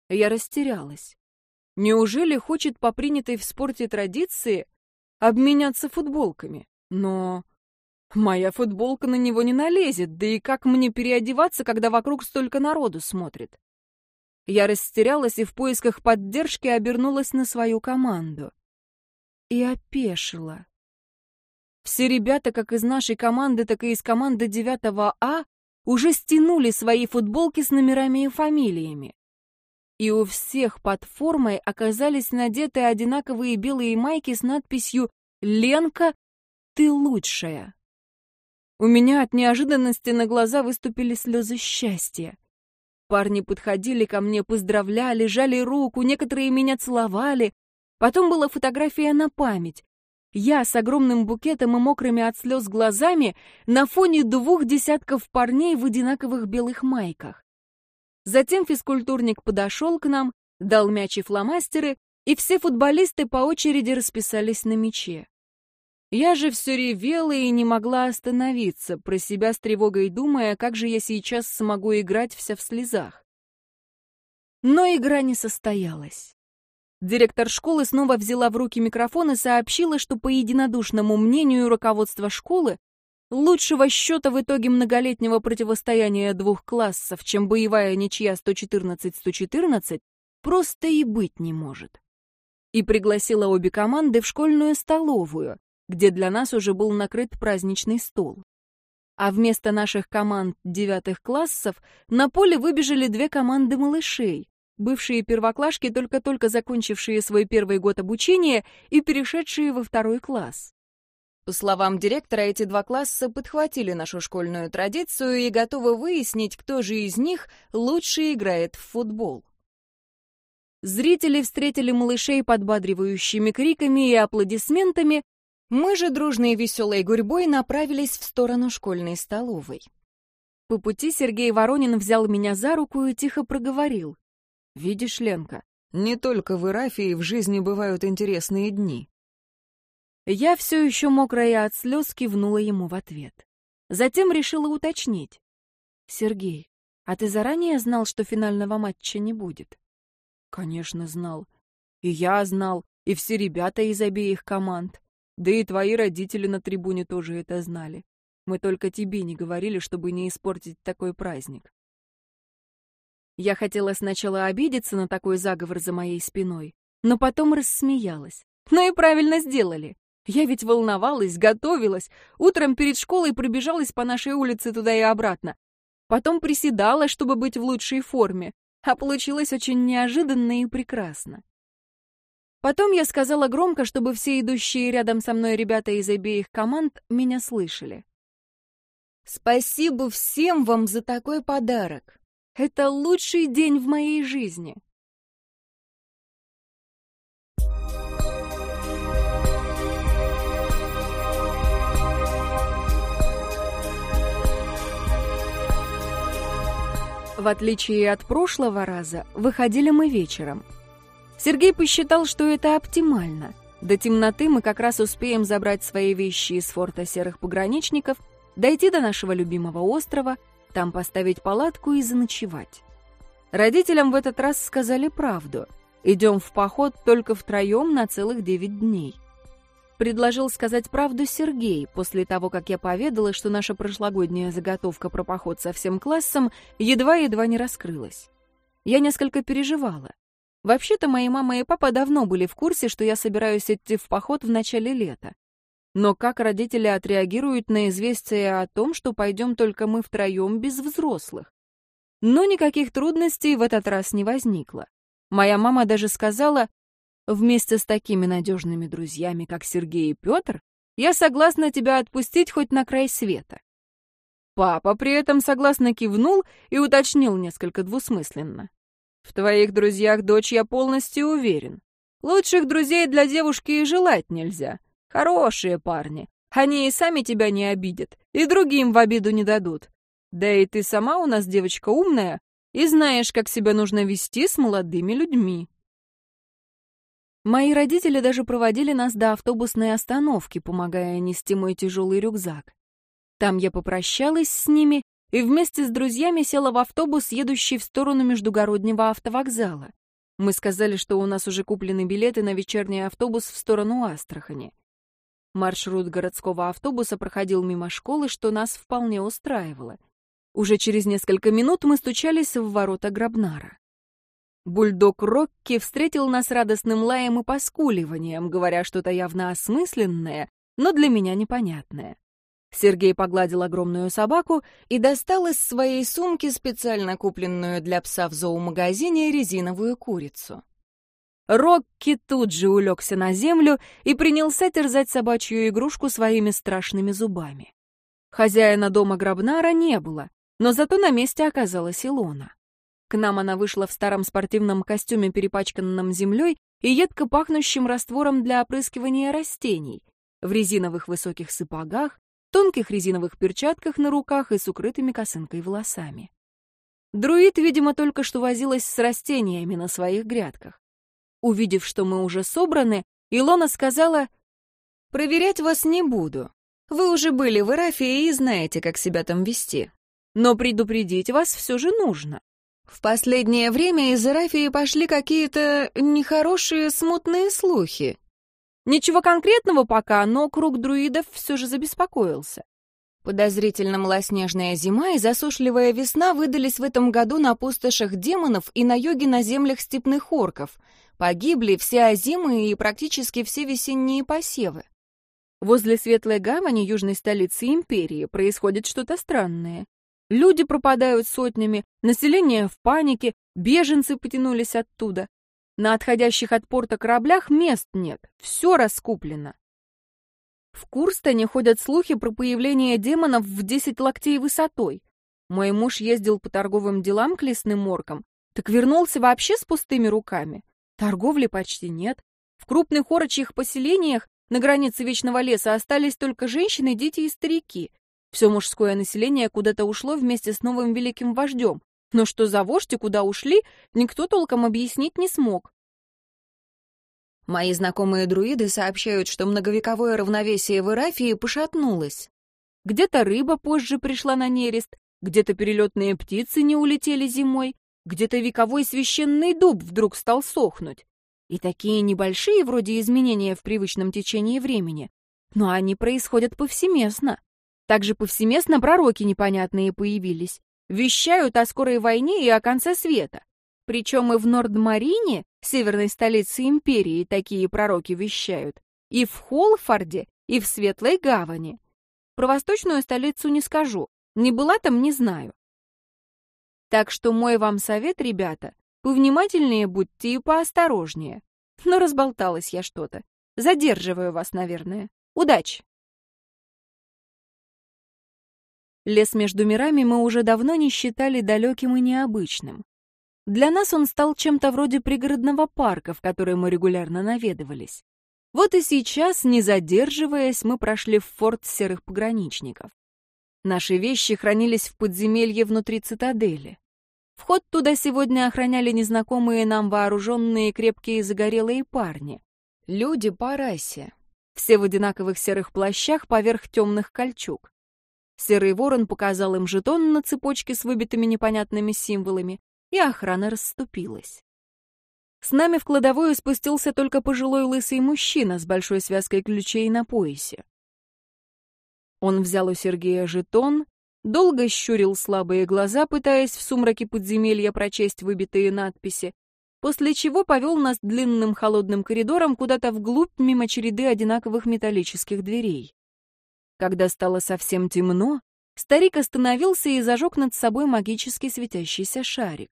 Я растерялась. Неужели хочет по принятой в спорте традиции обменяться футболками? Но моя футболка на него не налезет, да и как мне переодеваться, когда вокруг столько народу смотрит? Я растерялась и в поисках поддержки обернулась на свою команду. И опешила. Все ребята, как из нашей команды, так и из команды 9 А, уже стянули свои футболки с номерами и фамилиями. И у всех под формой оказались надеты одинаковые белые майки с надписью «Ленка, ты лучшая». У меня от неожиданности на глаза выступили слезы счастья. Парни подходили ко мне, поздравляли, жали руку, некоторые меня целовали. Потом была фотография на память. Я с огромным букетом и мокрыми от слез глазами на фоне двух десятков парней в одинаковых белых майках. Затем физкультурник подошел к нам, дал мяч и фломастеры, и все футболисты по очереди расписались на мяче. Я же все ревела и не могла остановиться, про себя с тревогой думая, как же я сейчас смогу играть вся в слезах. Но игра не состоялась. Директор школы снова взяла в руки микрофон и сообщила, что по единодушному мнению руководства школы лучшего счета в итоге многолетнего противостояния двух классов, чем боевая ничья 114-114, просто и быть не может. И пригласила обе команды в школьную столовую, где для нас уже был накрыт праздничный стол. А вместо наших команд девятых классов на поле выбежали две команды малышей, бывшие первоклашки, только-только закончившие свой первый год обучения и перешедшие во второй класс. По словам директора, эти два класса подхватили нашу школьную традицию и готовы выяснить, кто же из них лучше играет в футбол. Зрители встретили малышей подбадривающими криками и аплодисментами, мы же дружной и веселой гурьбой направились в сторону школьной столовой. По пути Сергей Воронин взял меня за руку и тихо проговорил. Видишь, Ленка, не только в Ирафии в жизни бывают интересные дни. Я все еще мокрая от слез кивнула ему в ответ. Затем решила уточнить. «Сергей, а ты заранее знал, что финального матча не будет?» «Конечно, знал. И я знал, и все ребята из обеих команд. Да и твои родители на трибуне тоже это знали. Мы только тебе не говорили, чтобы не испортить такой праздник. Я хотела сначала обидеться на такой заговор за моей спиной, но потом рассмеялась. Ну и правильно сделали. Я ведь волновалась, готовилась, утром перед школой пробежалась по нашей улице туда и обратно. Потом приседала, чтобы быть в лучшей форме, а получилось очень неожиданно и прекрасно. Потом я сказала громко, чтобы все идущие рядом со мной ребята из обеих команд меня слышали. «Спасибо всем вам за такой подарок. Это лучший день в моей жизни». В отличие от прошлого раза, выходили мы вечером. Сергей посчитал, что это оптимально. До темноты мы как раз успеем забрать свои вещи из форта серых пограничников, дойти до нашего любимого острова, там поставить палатку и заночевать. Родителям в этот раз сказали правду. Идем в поход только втроем на целых девять дней предложил сказать правду Сергей после того, как я поведала, что наша прошлогодняя заготовка про поход со всем классом едва-едва не раскрылась. Я несколько переживала. Вообще-то мои мама и папа давно были в курсе, что я собираюсь идти в поход в начале лета. Но как родители отреагируют на известие о том, что пойдем только мы втроем без взрослых? Но никаких трудностей в этот раз не возникло. Моя мама даже сказала, Вместе с такими надежными друзьями, как Сергей и Петр, я согласна тебя отпустить хоть на край света. Папа при этом согласно кивнул и уточнил несколько двусмысленно. В твоих друзьях, дочь, я полностью уверен. Лучших друзей для девушки и желать нельзя. Хорошие парни. Они и сами тебя не обидят, и другим в обиду не дадут. Да и ты сама у нас девочка умная и знаешь, как себя нужно вести с молодыми людьми. Мои родители даже проводили нас до автобусной остановки, помогая нести мой тяжелый рюкзак. Там я попрощалась с ними и вместе с друзьями села в автобус, едущий в сторону междугороднего автовокзала. Мы сказали, что у нас уже куплены билеты на вечерний автобус в сторону Астрахани. Маршрут городского автобуса проходил мимо школы, что нас вполне устраивало. Уже через несколько минут мы стучались в ворота Грабнара. Бульдог Рокки встретил нас радостным лаем и поскуливанием, говоря что-то явно осмысленное, но для меня непонятное. Сергей погладил огромную собаку и достал из своей сумки специально купленную для пса в зоомагазине резиновую курицу. Рокки тут же улегся на землю и принялся терзать собачью игрушку своими страшными зубами. Хозяина дома Грабнара не было, но зато на месте оказалась Илона. К нам она вышла в старом спортивном костюме, перепачканном землей и едко пахнущим раствором для опрыскивания растений, в резиновых высоких сапогах, тонких резиновых перчатках на руках и с укрытыми косынкой волосами. Друид, видимо, только что возилась с растениями на своих грядках. Увидев, что мы уже собраны, Илона сказала, «Проверять вас не буду. Вы уже были в Ирафии и знаете, как себя там вести. Но предупредить вас все же нужно. В последнее время из Ирафии пошли какие-то нехорошие смутные слухи. Ничего конкретного пока, но круг друидов все же забеспокоился. Подозрительно малоснежная зима и засушливая весна выдались в этом году на пустошах демонов и на юге на землях степных орков. Погибли все озимые и практически все весенние посевы. Возле Светлой Гавани, южной столицы империи, происходит что-то странное. Люди пропадают сотнями, население в панике, беженцы потянулись оттуда. На отходящих от порта кораблях мест нет, все раскуплено. В Курстоне ходят слухи про появление демонов в 10 локтей высотой. Мой муж ездил по торговым делам к лесным моркам, так вернулся вообще с пустыми руками. Торговли почти нет. В крупных орочьих поселениях на границе Вечного леса остались только женщины, дети и старики. Все мужское население куда-то ушло вместе с новым великим вождем, но что за вождь и куда ушли, никто толком объяснить не смог. Мои знакомые друиды сообщают, что многовековое равновесие в Ирафии пошатнулось. Где-то рыба позже пришла на нерест, где-то перелетные птицы не улетели зимой, где-то вековой священный дуб вдруг стал сохнуть. И такие небольшие вроде изменения в привычном течении времени, но они происходят повсеместно. Также повсеместно пророки непонятные появились. Вещают о скорой войне и о конце света. Причем и в Нордмарине, северной столице империи, такие пророки вещают. И в Холфорде, и в Светлой Гавани. Про восточную столицу не скажу. Не была там, не знаю. Так что мой вам совет, ребята, повнимательнее будьте и поосторожнее. Но разболталась я что-то. Задерживаю вас, наверное. Удачи! Лес между мирами мы уже давно не считали далеким и необычным. Для нас он стал чем-то вроде пригородного парка, в который мы регулярно наведывались. Вот и сейчас, не задерживаясь, мы прошли в форт серых пограничников. Наши вещи хранились в подземелье внутри цитадели. Вход туда сегодня охраняли незнакомые нам вооруженные крепкие загорелые парни. Люди по расе. Все в одинаковых серых плащах поверх темных кольчуг. Серый ворон показал им жетон на цепочке с выбитыми непонятными символами, и охрана расступилась. С нами в кладовую спустился только пожилой лысый мужчина с большой связкой ключей на поясе. Он взял у Сергея жетон, долго щурил слабые глаза, пытаясь в сумраке подземелья прочесть выбитые надписи, после чего повел нас длинным холодным коридором куда-то вглубь мимо череды одинаковых металлических дверей. Когда стало совсем темно, старик остановился и зажег над собой магически светящийся шарик.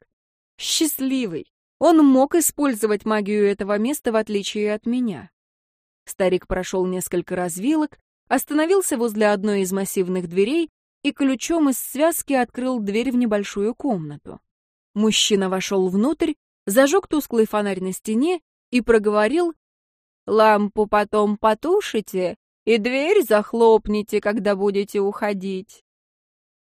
Счастливый! Он мог использовать магию этого места, в отличие от меня. Старик прошел несколько развилок, остановился возле одной из массивных дверей и ключом из связки открыл дверь в небольшую комнату. Мужчина вошел внутрь, зажег тусклый фонарь на стене и проговорил «Лампу потом потушите и дверь захлопните, когда будете уходить».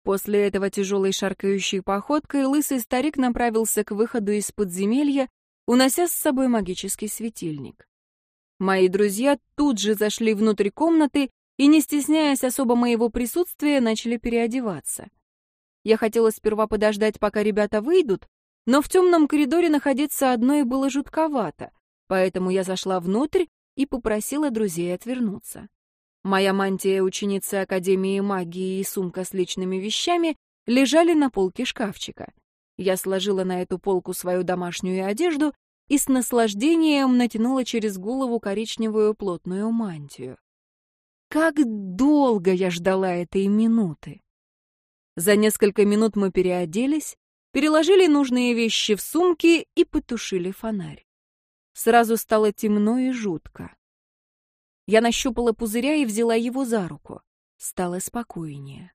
После этого тяжелой шаркающей походкой лысый старик направился к выходу из подземелья, унося с собой магический светильник. Мои друзья тут же зашли внутрь комнаты и, не стесняясь особо моего присутствия, начали переодеваться. Я хотела сперва подождать, пока ребята выйдут, но в темном коридоре находиться одной было жутковато, поэтому я зашла внутрь и попросила друзей отвернуться. Моя мантия ученицы Академии магии и сумка с личными вещами лежали на полке шкафчика. Я сложила на эту полку свою домашнюю одежду и с наслаждением натянула через голову коричневую плотную мантию. Как долго я ждала этой минуты! За несколько минут мы переоделись, переложили нужные вещи в сумки и потушили фонарь. Сразу стало темно и жутко. Я нащупала пузыря и взяла его за руку. Стало спокойнее.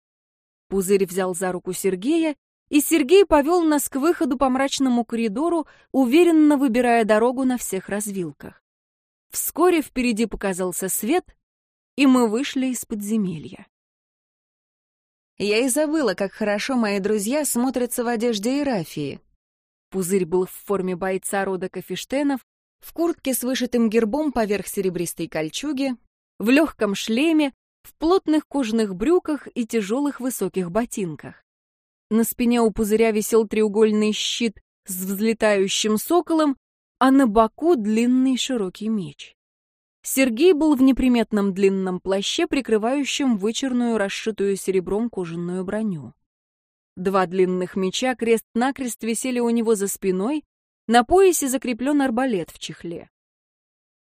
Пузырь взял за руку Сергея, и Сергей повел нас к выходу по мрачному коридору, уверенно выбирая дорогу на всех развилках. Вскоре впереди показался свет, и мы вышли из подземелья. Я и забыла, как хорошо мои друзья смотрятся в одежде Ирафии. Пузырь был в форме бойца рода Кафештенов, в куртке с вышитым гербом поверх серебристой кольчуги, в легком шлеме, в плотных кожаных брюках и тяжелых высоких ботинках. На спине у пузыря висел треугольный щит с взлетающим соколом, а на боку длинный широкий меч. Сергей был в неприметном длинном плаще, прикрывающем вычерную, расшитую серебром кожаную броню. Два длинных меча крест-накрест висели у него за спиной, на поясе закреплен арбалет в чехле.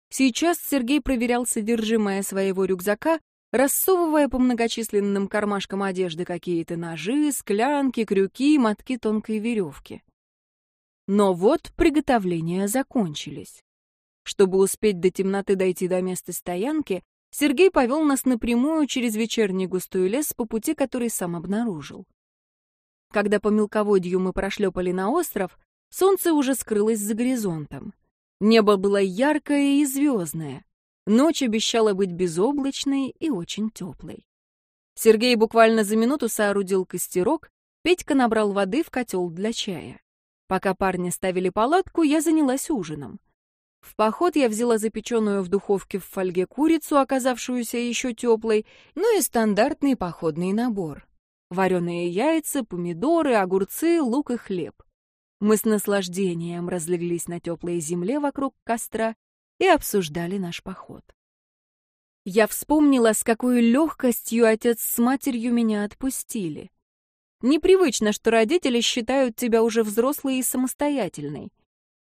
Сейчас Сергей проверял содержимое своего рюкзака, рассовывая по многочисленным кармашкам одежды какие-то ножи, склянки, крюки, мотки тонкой веревки. Но вот приготовления закончились. Чтобы успеть до темноты дойти до места стоянки, Сергей повел нас напрямую через вечерний густой лес по пути, который сам обнаружил. Когда по мелководью мы прошлепали на остров, Солнце уже скрылось за горизонтом. Небо было яркое и звездное. Ночь обещала быть безоблачной и очень теплой. Сергей буквально за минуту соорудил костерок, Петька набрал воды в котел для чая. Пока парни ставили палатку, я занялась ужином. В поход я взяла запеченную в духовке в фольге курицу, оказавшуюся еще теплой, ну и стандартный походный набор. Вареные яйца, помидоры, огурцы, лук и хлеб. Мы с наслаждением разлеглись на теплой земле вокруг костра и обсуждали наш поход. Я вспомнила, с какой легкостью отец с матерью меня отпустили. Непривычно, что родители считают тебя уже взрослой и самостоятельной.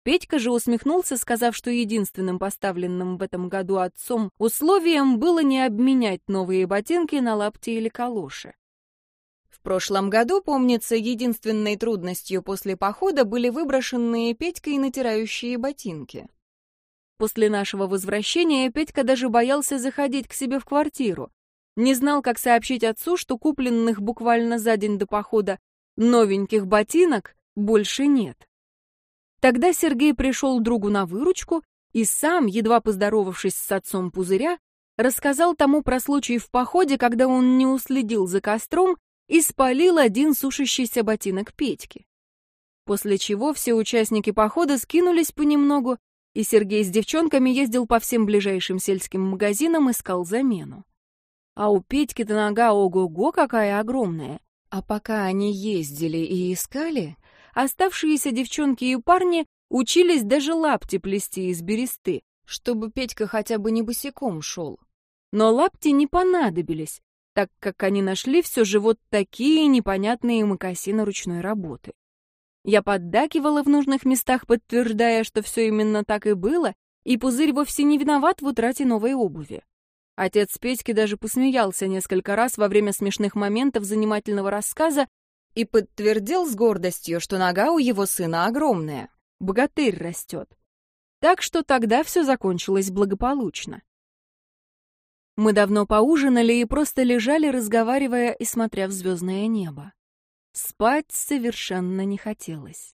Петька же усмехнулся, сказав, что единственным поставленным в этом году отцом условием было не обменять новые ботинки на лапти или калоши прошлом году, помнится, единственной трудностью после похода были выброшенные Петькой натирающие ботинки. После нашего возвращения Петька даже боялся заходить к себе в квартиру. Не знал, как сообщить отцу, что купленных буквально за день до похода новеньких ботинок больше нет. Тогда Сергей пришел другу на выручку и сам, едва поздоровавшись с отцом пузыря, рассказал тому про случай в походе, когда он не уследил за костром и спалил один сушащийся ботинок Петьки. После чего все участники похода скинулись понемногу, и Сергей с девчонками ездил по всем ближайшим сельским магазинам, искал замену. А у Петьки-то нога ого-го какая огромная. А пока они ездили и искали, оставшиеся девчонки и парни учились даже лапти плести из бересты, чтобы Петька хотя бы не босиком шел. Но лапти не понадобились, так как они нашли все же вот такие непонятные мокасины ручной работы. Я поддакивала в нужных местах, подтверждая, что все именно так и было, и пузырь вовсе не виноват в утрате новой обуви. Отец Петьки даже посмеялся несколько раз во время смешных моментов занимательного рассказа и подтвердил с гордостью, что нога у его сына огромная, богатырь растет. Так что тогда все закончилось благополучно. Мы давно поужинали и просто лежали, разговаривая и смотря в звездное небо. Спать совершенно не хотелось.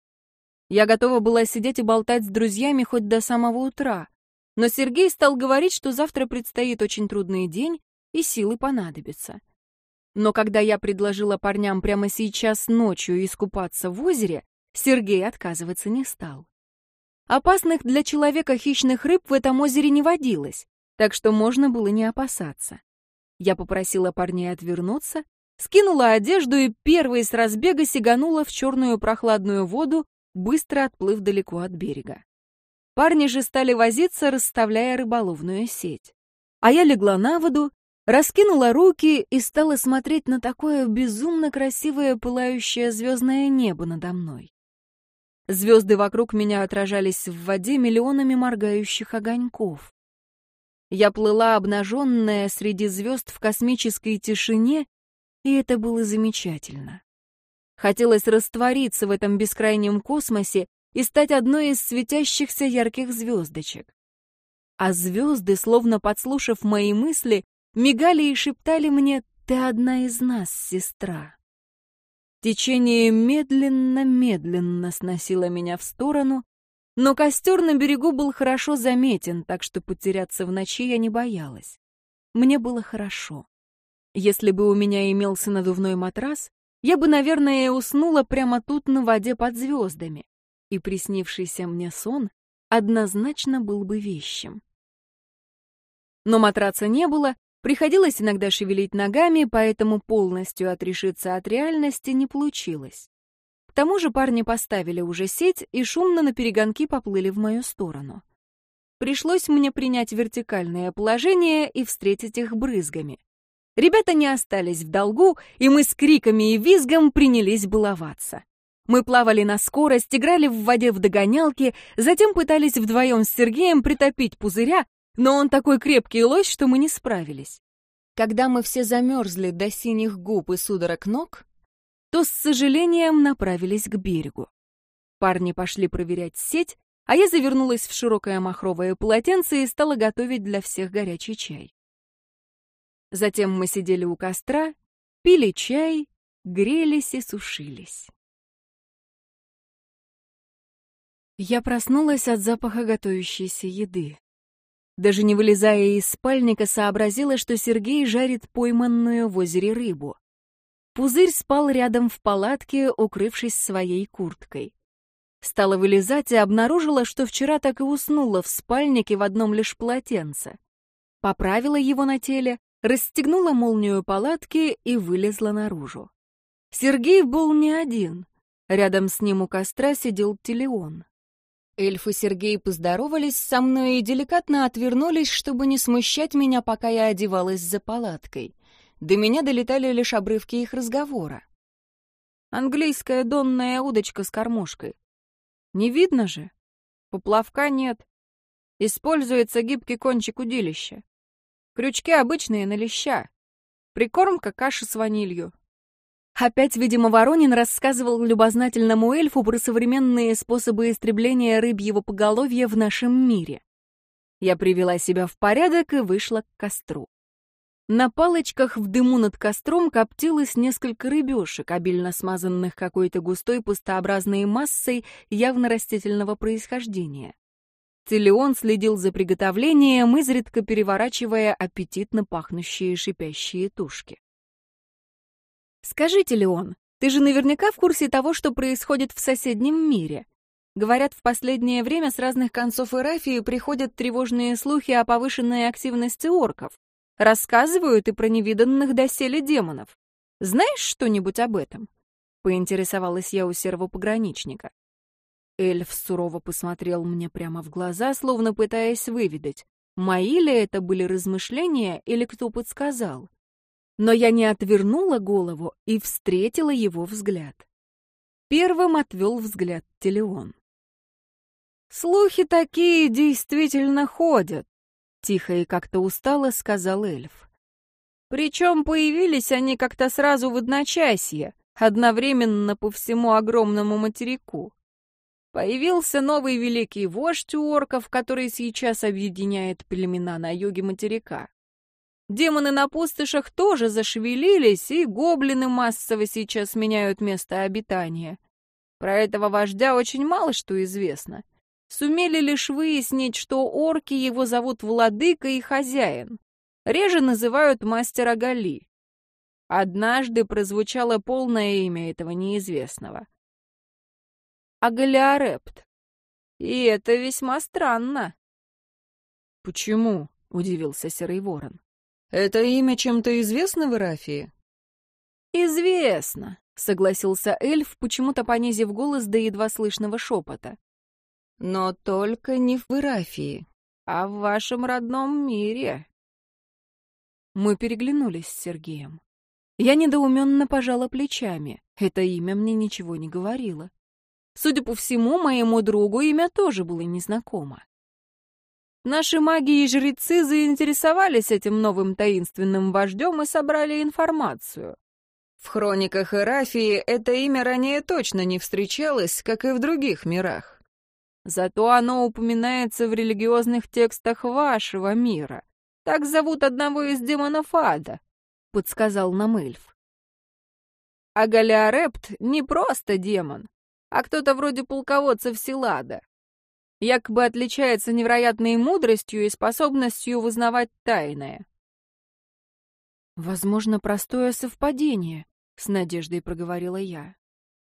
Я готова была сидеть и болтать с друзьями хоть до самого утра, но Сергей стал говорить, что завтра предстоит очень трудный день и силы понадобятся. Но когда я предложила парням прямо сейчас ночью искупаться в озере, Сергей отказываться не стал. Опасных для человека хищных рыб в этом озере не водилось, так что можно было не опасаться. Я попросила парней отвернуться, скинула одежду и первой с разбега сиганула в черную прохладную воду, быстро отплыв далеко от берега. Парни же стали возиться, расставляя рыболовную сеть. А я легла на воду, раскинула руки и стала смотреть на такое безумно красивое пылающее звездное небо надо мной. Звезды вокруг меня отражались в воде миллионами моргающих огоньков. Я плыла обнаженная среди звезд в космической тишине, и это было замечательно. Хотелось раствориться в этом бескрайнем космосе и стать одной из светящихся ярких звездочек. А звезды, словно подслушав мои мысли, мигали и шептали мне «Ты одна из нас, сестра». Течение медленно-медленно сносило меня в сторону, но костер на берегу был хорошо заметен, так что потеряться в ночи я не боялась. Мне было хорошо. Если бы у меня имелся надувной матрас, я бы, наверное, уснула прямо тут на воде под звездами, и приснившийся мне сон однозначно был бы вещим. Но матраца не было, Приходилось иногда шевелить ногами, поэтому полностью отрешиться от реальности не получилось. К тому же парни поставили уже сеть и шумно на перегонки поплыли в мою сторону. Пришлось мне принять вертикальное положение и встретить их брызгами. Ребята не остались в долгу, и мы с криками и визгом принялись баловаться. Мы плавали на скорость, играли в воде в догонялки, затем пытались вдвоем с Сергеем притопить пузыря, но он такой крепкий лось, что мы не справились. Когда мы все замерзли до синих губ и судорог ног, то с сожалением направились к берегу. Парни пошли проверять сеть, а я завернулась в широкое махровое полотенце и стала готовить для всех горячий чай. Затем мы сидели у костра, пили чай, грелись и сушились. Я проснулась от запаха готовящейся еды. Даже не вылезая из спальника, сообразила, что Сергей жарит пойманную в озере рыбу. Пузырь спал рядом в палатке, укрывшись своей курткой. Стала вылезать и обнаружила, что вчера так и уснула в спальнике в одном лишь полотенце. Поправила его на теле, расстегнула молнию палатки и вылезла наружу. Сергей был не один. Рядом с ним у костра сидел Телеон. Эльф и Сергей поздоровались со мной и деликатно отвернулись, чтобы не смущать меня, пока я одевалась за палаткой. До меня долетали лишь обрывки их разговора. Английская донная удочка с кормушкой. Не видно же. Поплавка нет. Используется гибкий кончик удилища. Крючки обычные на леща. Прикормка каши с ванилью. Опять, видимо, Воронин рассказывал любознательному эльфу про современные способы истребления рыбьего поголовья в нашем мире. Я привела себя в порядок и вышла к костру. На палочках в дыму над костром коптилось несколько рыбешек, обильно смазанных какой-то густой пустообразной массой явно растительного происхождения. Телеон следил за приготовлением, изредка переворачивая аппетитно пахнущие шипящие тушки. «Скажи, Телеон, ты же наверняка в курсе того, что происходит в соседнем мире. Говорят, в последнее время с разных концов Ирафии приходят тревожные слухи о повышенной активности орков. Рассказывают и про невиданных доселе демонов. Знаешь что-нибудь об этом?» Поинтересовалась я у серого пограничника. Эльф сурово посмотрел мне прямо в глаза, словно пытаясь выведать, мои ли это были размышления или кто подсказал. Но я не отвернула голову и встретила его взгляд. Первым отвел взгляд Телеон. «Слухи такие действительно ходят», Тихо и как-то устало сказал эльф. Причем появились они как-то сразу в одночасье, одновременно по всему огромному материку. Появился новый великий вождь у орков, который сейчас объединяет племена на юге материка. Демоны на пустошах тоже зашевелились, и гоблины массово сейчас меняют место обитания. Про этого вождя очень мало что известно — Сумели лишь выяснить, что орки его зовут Владыка и Хозяин. Реже называют мастера Гали. Однажды прозвучало полное имя этого неизвестного. Агалиарепт. И это весьма странно. «Почему?» — удивился Серый Ворон. «Это имя чем-то известно в Ирафии?» «Известно», — согласился эльф, почему-то понизив голос до едва слышного шепота. Но только не в Ирафии, а в вашем родном мире. Мы переглянулись с Сергеем. Я недоуменно пожала плечами. Это имя мне ничего не говорило. Судя по всему, моему другу имя тоже было незнакомо. Наши маги и жрецы заинтересовались этим новым таинственным вождем и собрали информацию. В хрониках Ирафии это имя ранее точно не встречалось, как и в других мирах. Зато оно упоминается в религиозных текстах вашего мира. Так зовут одного из демонов ада», — подсказал нам эльф. А Галиарепт не просто демон, а кто-то вроде полководца Вселада. Якобы отличается невероятной мудростью и способностью вызнавать тайное. «Возможно, простое совпадение», — с надеждой проговорила я.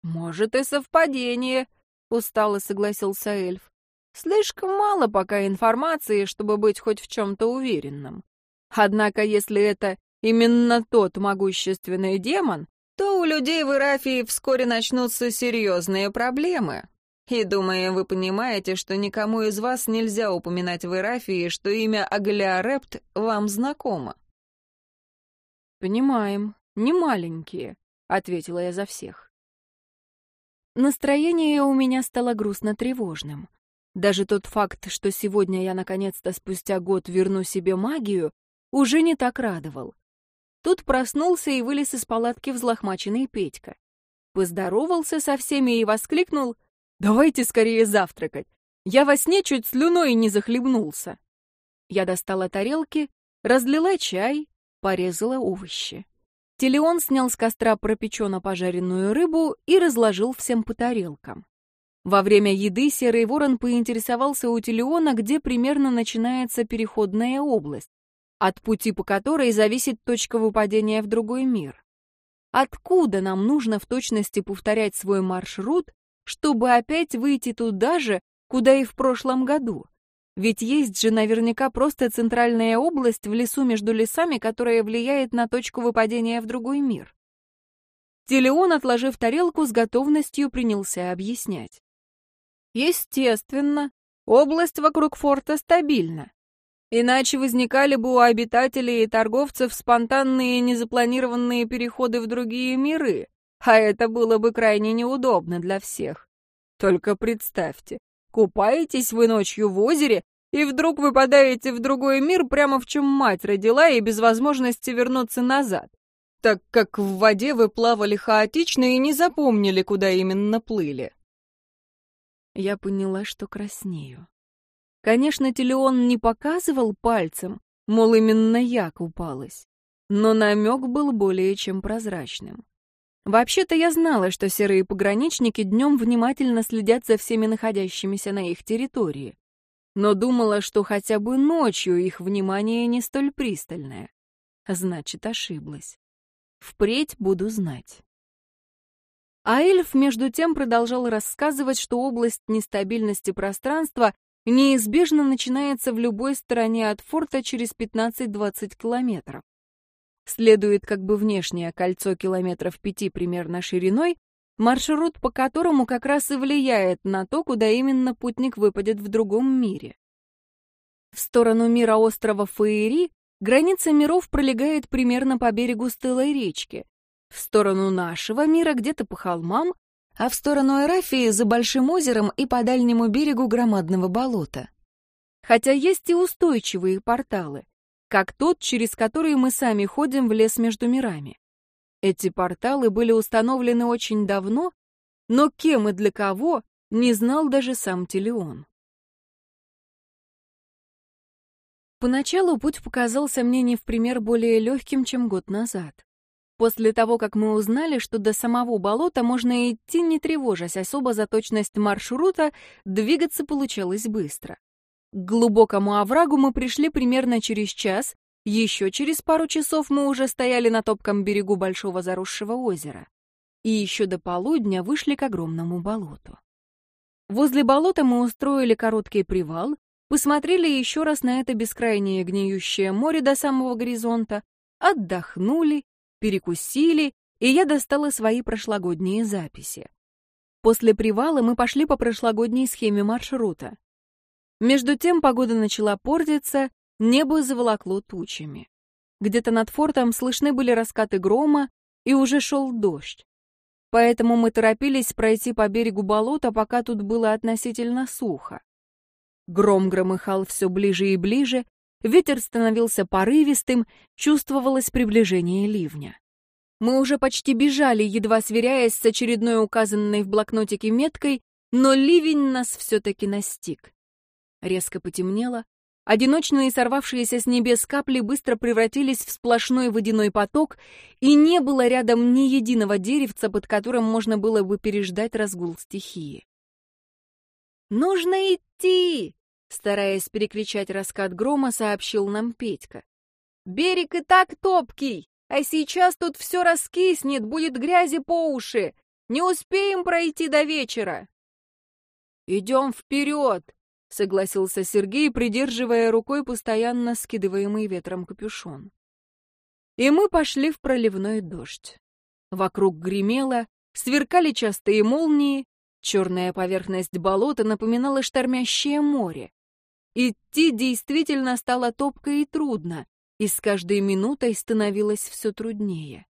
«Может, и совпадение», — устало согласился эльф. «Слишком мало пока информации, чтобы быть хоть в чем-то уверенным. Однако, если это именно тот могущественный демон, то у людей в Ирафии вскоре начнутся серьезные проблемы. И, думаю, вы понимаете, что никому из вас нельзя упоминать в Ирафии, что имя Аглиарепт вам знакомо». «Понимаем, не маленькие», — ответила я за всех. Настроение у меня стало грустно-тревожным. Даже тот факт, что сегодня я наконец-то спустя год верну себе магию, уже не так радовал. Тут проснулся и вылез из палатки взлохмаченный Петька. Поздоровался со всеми и воскликнул «Давайте скорее завтракать! Я во сне чуть слюной не захлебнулся!» Я достала тарелки, разлила чай, порезала овощи. Телеон снял с костра пропечено-пожаренную рыбу и разложил всем по тарелкам. Во время еды Серый Ворон поинтересовался у Телеона, где примерно начинается переходная область, от пути по которой зависит точка выпадения в другой мир. Откуда нам нужно в точности повторять свой маршрут, чтобы опять выйти туда же, куда и в прошлом году? Ведь есть же наверняка просто центральная область в лесу между лесами, которая влияет на точку выпадения в другой мир. Телеон, отложив тарелку, с готовностью принялся объяснять. Естественно, область вокруг форта стабильна. Иначе возникали бы у обитателей и торговцев спонтанные незапланированные переходы в другие миры, а это было бы крайне неудобно для всех. Только представьте, Купаетесь вы ночью в озере, и вдруг выпадаете в другой мир прямо в чем мать родила и без возможности вернуться назад, так как в воде вы плавали хаотично и не запомнили, куда именно плыли. Я поняла, что краснею. Конечно, Телеон не показывал пальцем, мол, именно я купалась. Но намек был более чем прозрачным. Вообще-то я знала, что серые пограничники днем внимательно следят за всеми находящимися на их территории. Но думала, что хотя бы ночью их внимание не столь пристальное. Значит, ошиблась. Впредь буду знать. А эльф, между тем, продолжал рассказывать, что область нестабильности пространства неизбежно начинается в любой стороне от форта через 15-20 километров. Следует как бы внешнее кольцо километров пяти примерно шириной, маршрут по которому как раз и влияет на то, куда именно путник выпадет в другом мире. В сторону мира острова Фаери граница миров пролегает примерно по берегу стылой речки, в сторону нашего мира где-то по холмам, а в сторону Эрафии за большим озером и по дальнему берегу громадного болота. Хотя есть и устойчивые порталы, как тот, через который мы сами ходим в лес между мирами. Эти порталы были установлены очень давно, но кем и для кого не знал даже сам Телеон. Поначалу путь показался мне не в пример более легким, чем год назад. После того, как мы узнали, что до самого болота можно идти, не тревожась особо за точность маршрута, двигаться получалось быстро. К глубокому оврагу мы пришли примерно через час, еще через пару часов мы уже стояли на топком берегу большого заросшего озера. И еще до полудня вышли к огромному болоту. Возле болота мы устроили короткий привал, посмотрели еще раз на это бескрайнее гниющее море до самого горизонта, отдохнули перекусили, и я достала свои прошлогодние записи. После привала мы пошли по прошлогодней схеме маршрута. Между тем погода начала портиться, небо заволокло тучами. Где-то над фортом слышны были раскаты грома, и уже шел дождь. Поэтому мы торопились пройти по берегу болота, пока тут было относительно сухо. Гром громыхал все ближе и ближе, Ветер становился порывистым, чувствовалось приближение ливня. Мы уже почти бежали, едва сверяясь с очередной указанной в блокнотике меткой, но ливень нас все-таки настиг. Резко потемнело, одиночные сорвавшиеся с небес капли быстро превратились в сплошной водяной поток, и не было рядом ни единого деревца, под которым можно было бы переждать разгул стихии. «Нужно идти!» Стараясь перекричать раскат грома, сообщил нам Петька. «Берег и так топкий, а сейчас тут все раскиснет, будет грязи по уши. Не успеем пройти до вечера». «Идем вперед!» — согласился Сергей, придерживая рукой постоянно скидываемый ветром капюшон. И мы пошли в проливной дождь. Вокруг гремело, сверкали частые молнии, черная поверхность болота напоминала штормящее море. Идти действительно стало топко и трудно, и с каждой минутой становилось все труднее.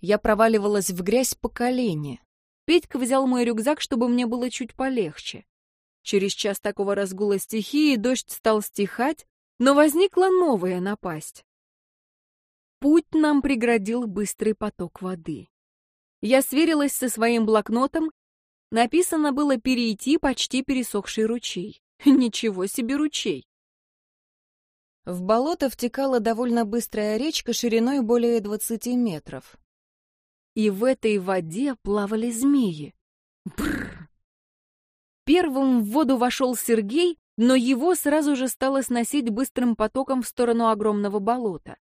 Я проваливалась в грязь по колени. Петька взял мой рюкзак, чтобы мне было чуть полегче. Через час такого разгула стихии дождь стал стихать, но возникла новая напасть. Путь нам преградил быстрый поток воды. Я сверилась со своим блокнотом. Написано было перейти почти пересохший ручей. Ничего себе ручей! В болото втекала довольно быстрая речка шириной более 20 метров. И в этой воде плавали змеи. Бррр! Первым в воду вошел Сергей, но его сразу же стало сносить быстрым потоком в сторону огромного болота.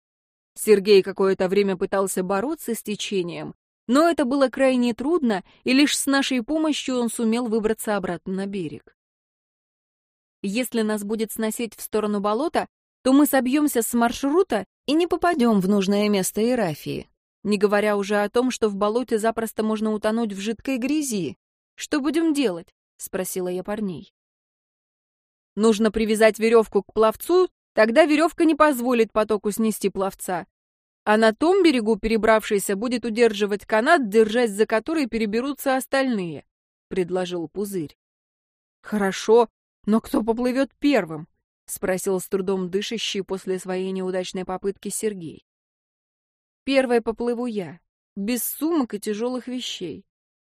Сергей какое-то время пытался бороться с течением, но это было крайне трудно, и лишь с нашей помощью он сумел выбраться обратно на берег. Если нас будет сносить в сторону болота, то мы собьемся с маршрута и не попадем в нужное место Ирафии. Не говоря уже о том, что в болоте запросто можно утонуть в жидкой грязи. Что будем делать? Спросила я парней. Нужно привязать веревку к пловцу, тогда веревка не позволит потоку снести пловца. А на том берегу перебравшийся будет удерживать канат, держась за который переберутся остальные, — предложил Пузырь. Хорошо, «Но кто поплывет первым?» — спросил с трудом дышащий после своей неудачной попытки Сергей. «Первой поплыву я, без сумок и тяжелых вещей.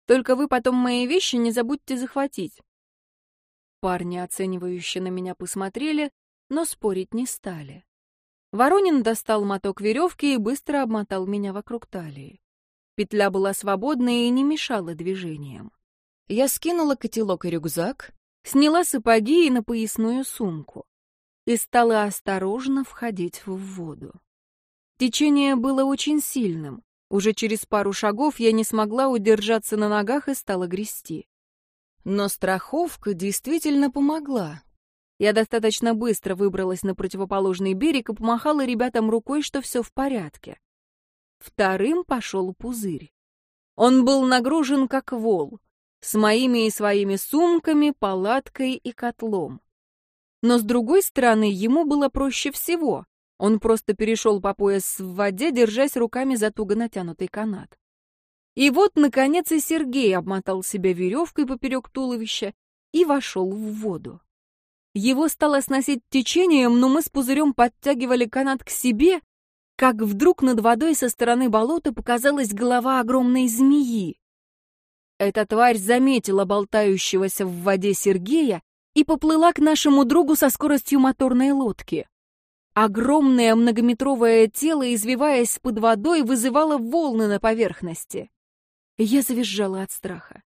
Только вы потом мои вещи не забудьте захватить». Парни, оценивающе на меня посмотрели, но спорить не стали. Воронин достал моток веревки и быстро обмотал меня вокруг талии. Петля была свободной и не мешала движениям. Я скинула котелок и рюкзак, сняла сапоги и напоясную сумку и стала осторожно входить в воду. Течение было очень сильным. Уже через пару шагов я не смогла удержаться на ногах и стала грести. Но страховка действительно помогла. Я достаточно быстро выбралась на противоположный берег и помахала ребятам рукой, что все в порядке. Вторым пошел пузырь. Он был нагружен как вол, с моими и своими сумками, палаткой и котлом. Но с другой стороны, ему было проще всего. Он просто перешел по пояс в воде, держась руками за туго натянутый канат. И вот, наконец, и Сергей обмотал себя веревкой поперек туловища и вошел в воду. Его стало сносить течением, но мы с пузырем подтягивали канат к себе, как вдруг над водой со стороны болота показалась голова огромной змеи. Эта тварь заметила болтающегося в воде Сергея и поплыла к нашему другу со скоростью моторной лодки. Огромное многометровое тело, извиваясь под водой, вызывало волны на поверхности. Я завизжала от страха.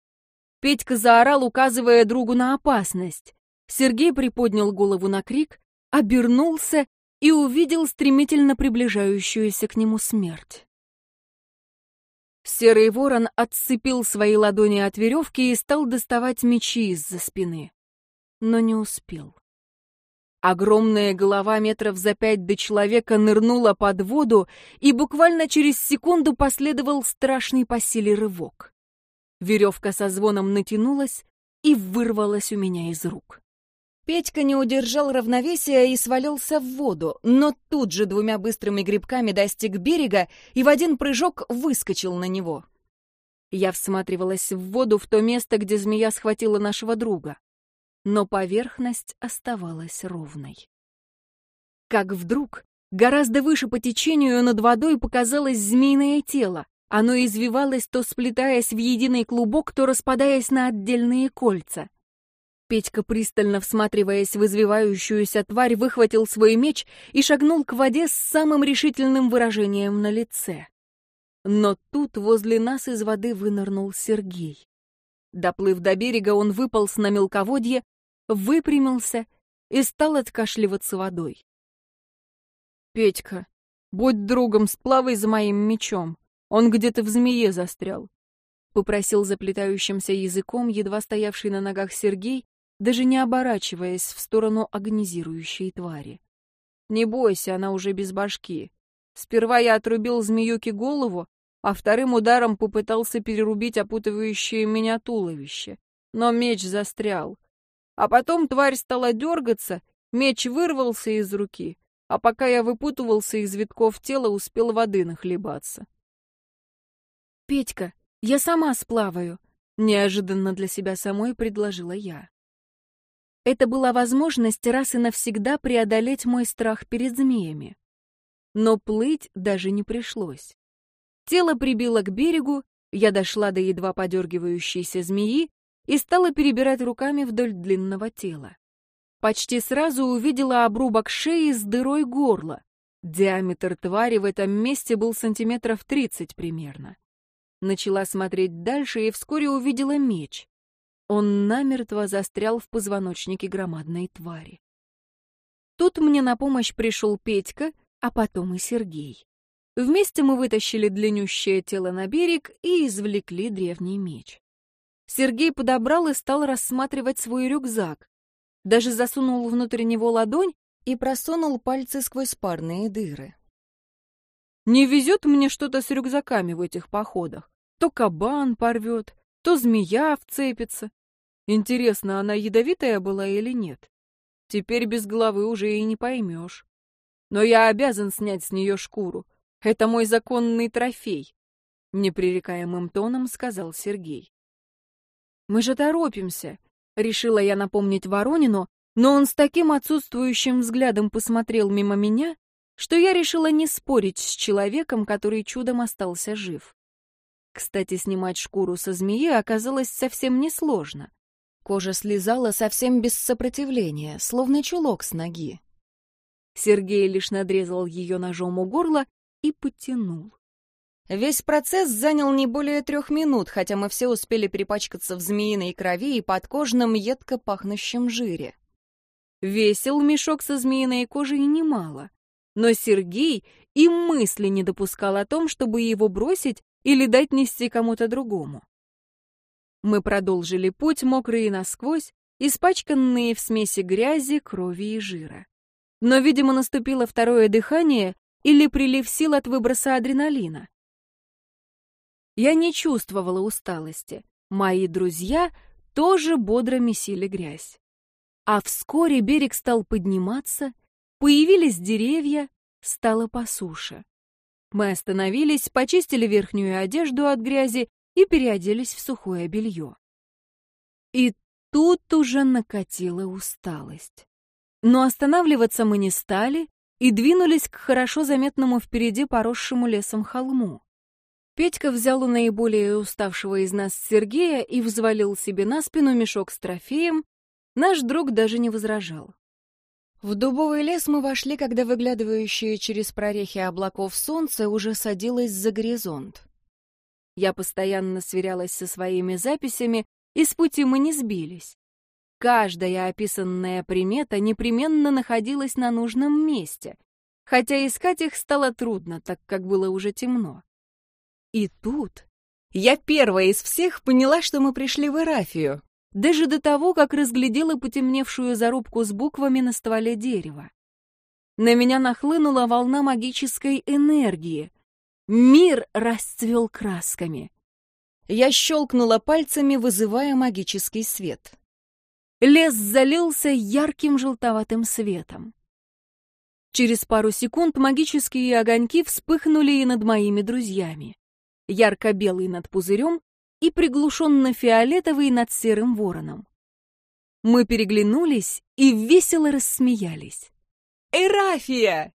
Петька заорал, указывая другу на опасность. Сергей приподнял голову на крик, обернулся и увидел стремительно приближающуюся к нему смерть. Серый ворон отцепил свои ладони от веревки и стал доставать мечи из-за спины. Но не успел. Огромная голова метров за пять до человека нырнула под воду, и буквально через секунду последовал страшный по силе рывок. Веревка со звоном натянулась и вырвалась у меня из рук. Петька не удержал равновесия и свалился в воду, но тут же двумя быстрыми грибками достиг берега и в один прыжок выскочил на него. Я всматривалась в воду в то место, где змея схватила нашего друга. Но поверхность оставалась ровной. Как вдруг, гораздо выше по течению над водой показалось змеиное тело. Оно извивалось, то сплетаясь в единый клубок, то распадаясь на отдельные кольца. Петька, пристально всматриваясь в извивающуюся тварь, выхватил свой меч и шагнул к воде с самым решительным выражением на лице. Но тут возле нас из воды вынырнул Сергей. Доплыв до берега, он выполз на мелководье, выпрямился и стал откашливаться водой. «Петька, будь другом, сплавай за моим мечом. Он где-то в змее застрял», — попросил заплетающимся языком едва стоявший на ногах Сергей, даже не оборачиваясь в сторону агонизирующей твари. «Не бойся, она уже без башки. Сперва я отрубил змеюке голову, а вторым ударом попытался перерубить опутывающее меня туловище. Но меч застрял. А потом тварь стала дергаться, меч вырвался из руки, а пока я выпутывался из витков тела, успел воды нахлебаться. «Петька, я сама сплаваю», — неожиданно для себя самой предложила я. Это была возможность раз и навсегда преодолеть мой страх перед змеями. Но плыть даже не пришлось. Тело прибило к берегу, я дошла до едва подергивающейся змеи и стала перебирать руками вдоль длинного тела. Почти сразу увидела обрубок шеи с дырой горла. Диаметр твари в этом месте был сантиметров тридцать примерно. Начала смотреть дальше и вскоре увидела меч. Он намертво застрял в позвоночнике громадной твари. Тут мне на помощь пришел Петька, а потом и Сергей. Вместе мы вытащили длиннющее тело на берег и извлекли древний меч. Сергей подобрал и стал рассматривать свой рюкзак. Даже засунул внутрь него ладонь и просунул пальцы сквозь парные дыры. Не везет мне что-то с рюкзаками в этих походах. То кабан порвет, то змея вцепится. Интересно, она ядовитая была или нет? Теперь без головы уже и не поймешь. Но я обязан снять с нее шкуру. Это мой законный трофей, — непререкаемым тоном сказал Сергей. Мы же торопимся, — решила я напомнить Воронину, но он с таким отсутствующим взглядом посмотрел мимо меня, что я решила не спорить с человеком, который чудом остался жив. Кстати, снимать шкуру со змеи оказалось совсем несложно. Кожа слезала совсем без сопротивления, словно чулок с ноги. Сергей лишь надрезал ее ножом у горла и потянул. Весь процесс занял не более трех минут, хотя мы все успели перепачкаться в змеиной крови и подкожном едко пахнущем жире. Весил мешок со змеиной кожей немало, но Сергей и мысли не допускал о том, чтобы его бросить или дать нести кому-то другому. Мы продолжили путь, мокрые насквозь, испачканные в смеси грязи, крови и жира. Но, видимо, наступило второе дыхание или прилив сил от выброса адреналина. Я не чувствовала усталости. Мои друзья тоже бодро месили грязь. А вскоре берег стал подниматься, появились деревья, стало по суше. Мы остановились, почистили верхнюю одежду от грязи и переоделись в сухое белье. И тут уже накатила усталость. Но останавливаться мы не стали и двинулись к хорошо заметному впереди поросшему лесом холму. Петька взял у наиболее уставшего из нас Сергея и взвалил себе на спину мешок с трофеем. Наш друг даже не возражал. В дубовый лес мы вошли, когда выглядывающее через прорехи облаков солнце уже садилось за горизонт. Я постоянно сверялась со своими записями, и с пути мы не сбились. Каждая описанная примета непременно находилась на нужном месте, хотя искать их стало трудно, так как было уже темно. И тут я первая из всех поняла, что мы пришли в Эрафию, даже до того, как разглядела потемневшую зарубку с буквами на стволе дерева. На меня нахлынула волна магической энергии. Мир расцвел красками. Я щелкнула пальцами, вызывая магический свет. Лес залился ярким желтоватым светом. Через пару секунд магические огоньки вспыхнули и над моими друзьями. Ярко-белый над пузырем и приглушенно-фиолетовый над серым вороном. Мы переглянулись и весело рассмеялись. «Эрафия!»